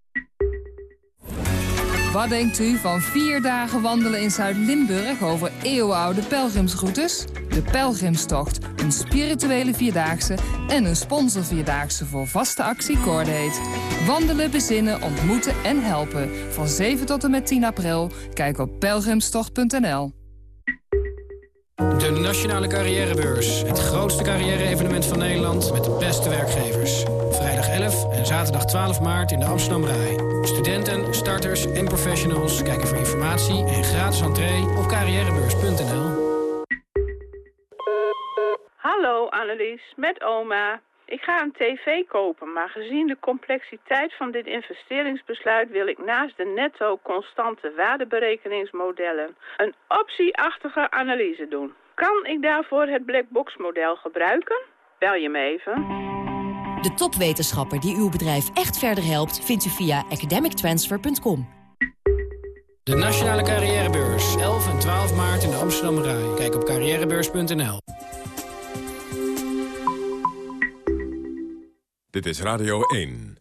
Wat denkt u van vier dagen wandelen in Zuid-Limburg over eeuwenoude pelgrimsroutes? De Pelgrimstocht, een spirituele vierdaagse en een sponsorvierdaagse voor vaste actie Cordate. Wandelen, bezinnen, ontmoeten en helpen. Van 7 tot en met 10 april. Kijk op pelgrimstocht.nl. De Nationale Carrièrebeurs. Het grootste carrière-evenement van Nederland met de beste werkgevers. Vrijdag 11 en zaterdag 12 maart in de Amsterdam Rai. Studenten, starters en professionals kijken voor informatie en gratis entree op carrièrebeurs.nl. Hallo Annelies, met oma. Ik ga een tv kopen, maar gezien de complexiteit van dit investeringsbesluit wil ik naast de netto constante waardeberekeningsmodellen een optieachtige analyse doen. Kan ik daarvoor het blackbox model gebruiken? Bel je me even. De topwetenschapper die uw bedrijf echt verder helpt... vindt u via academictransfer.com. De Nationale Carrièrebeurs. 11 en 12 maart in de Amsterdam Rai. Kijk op carrièrebeurs.nl. Dit is Radio 1.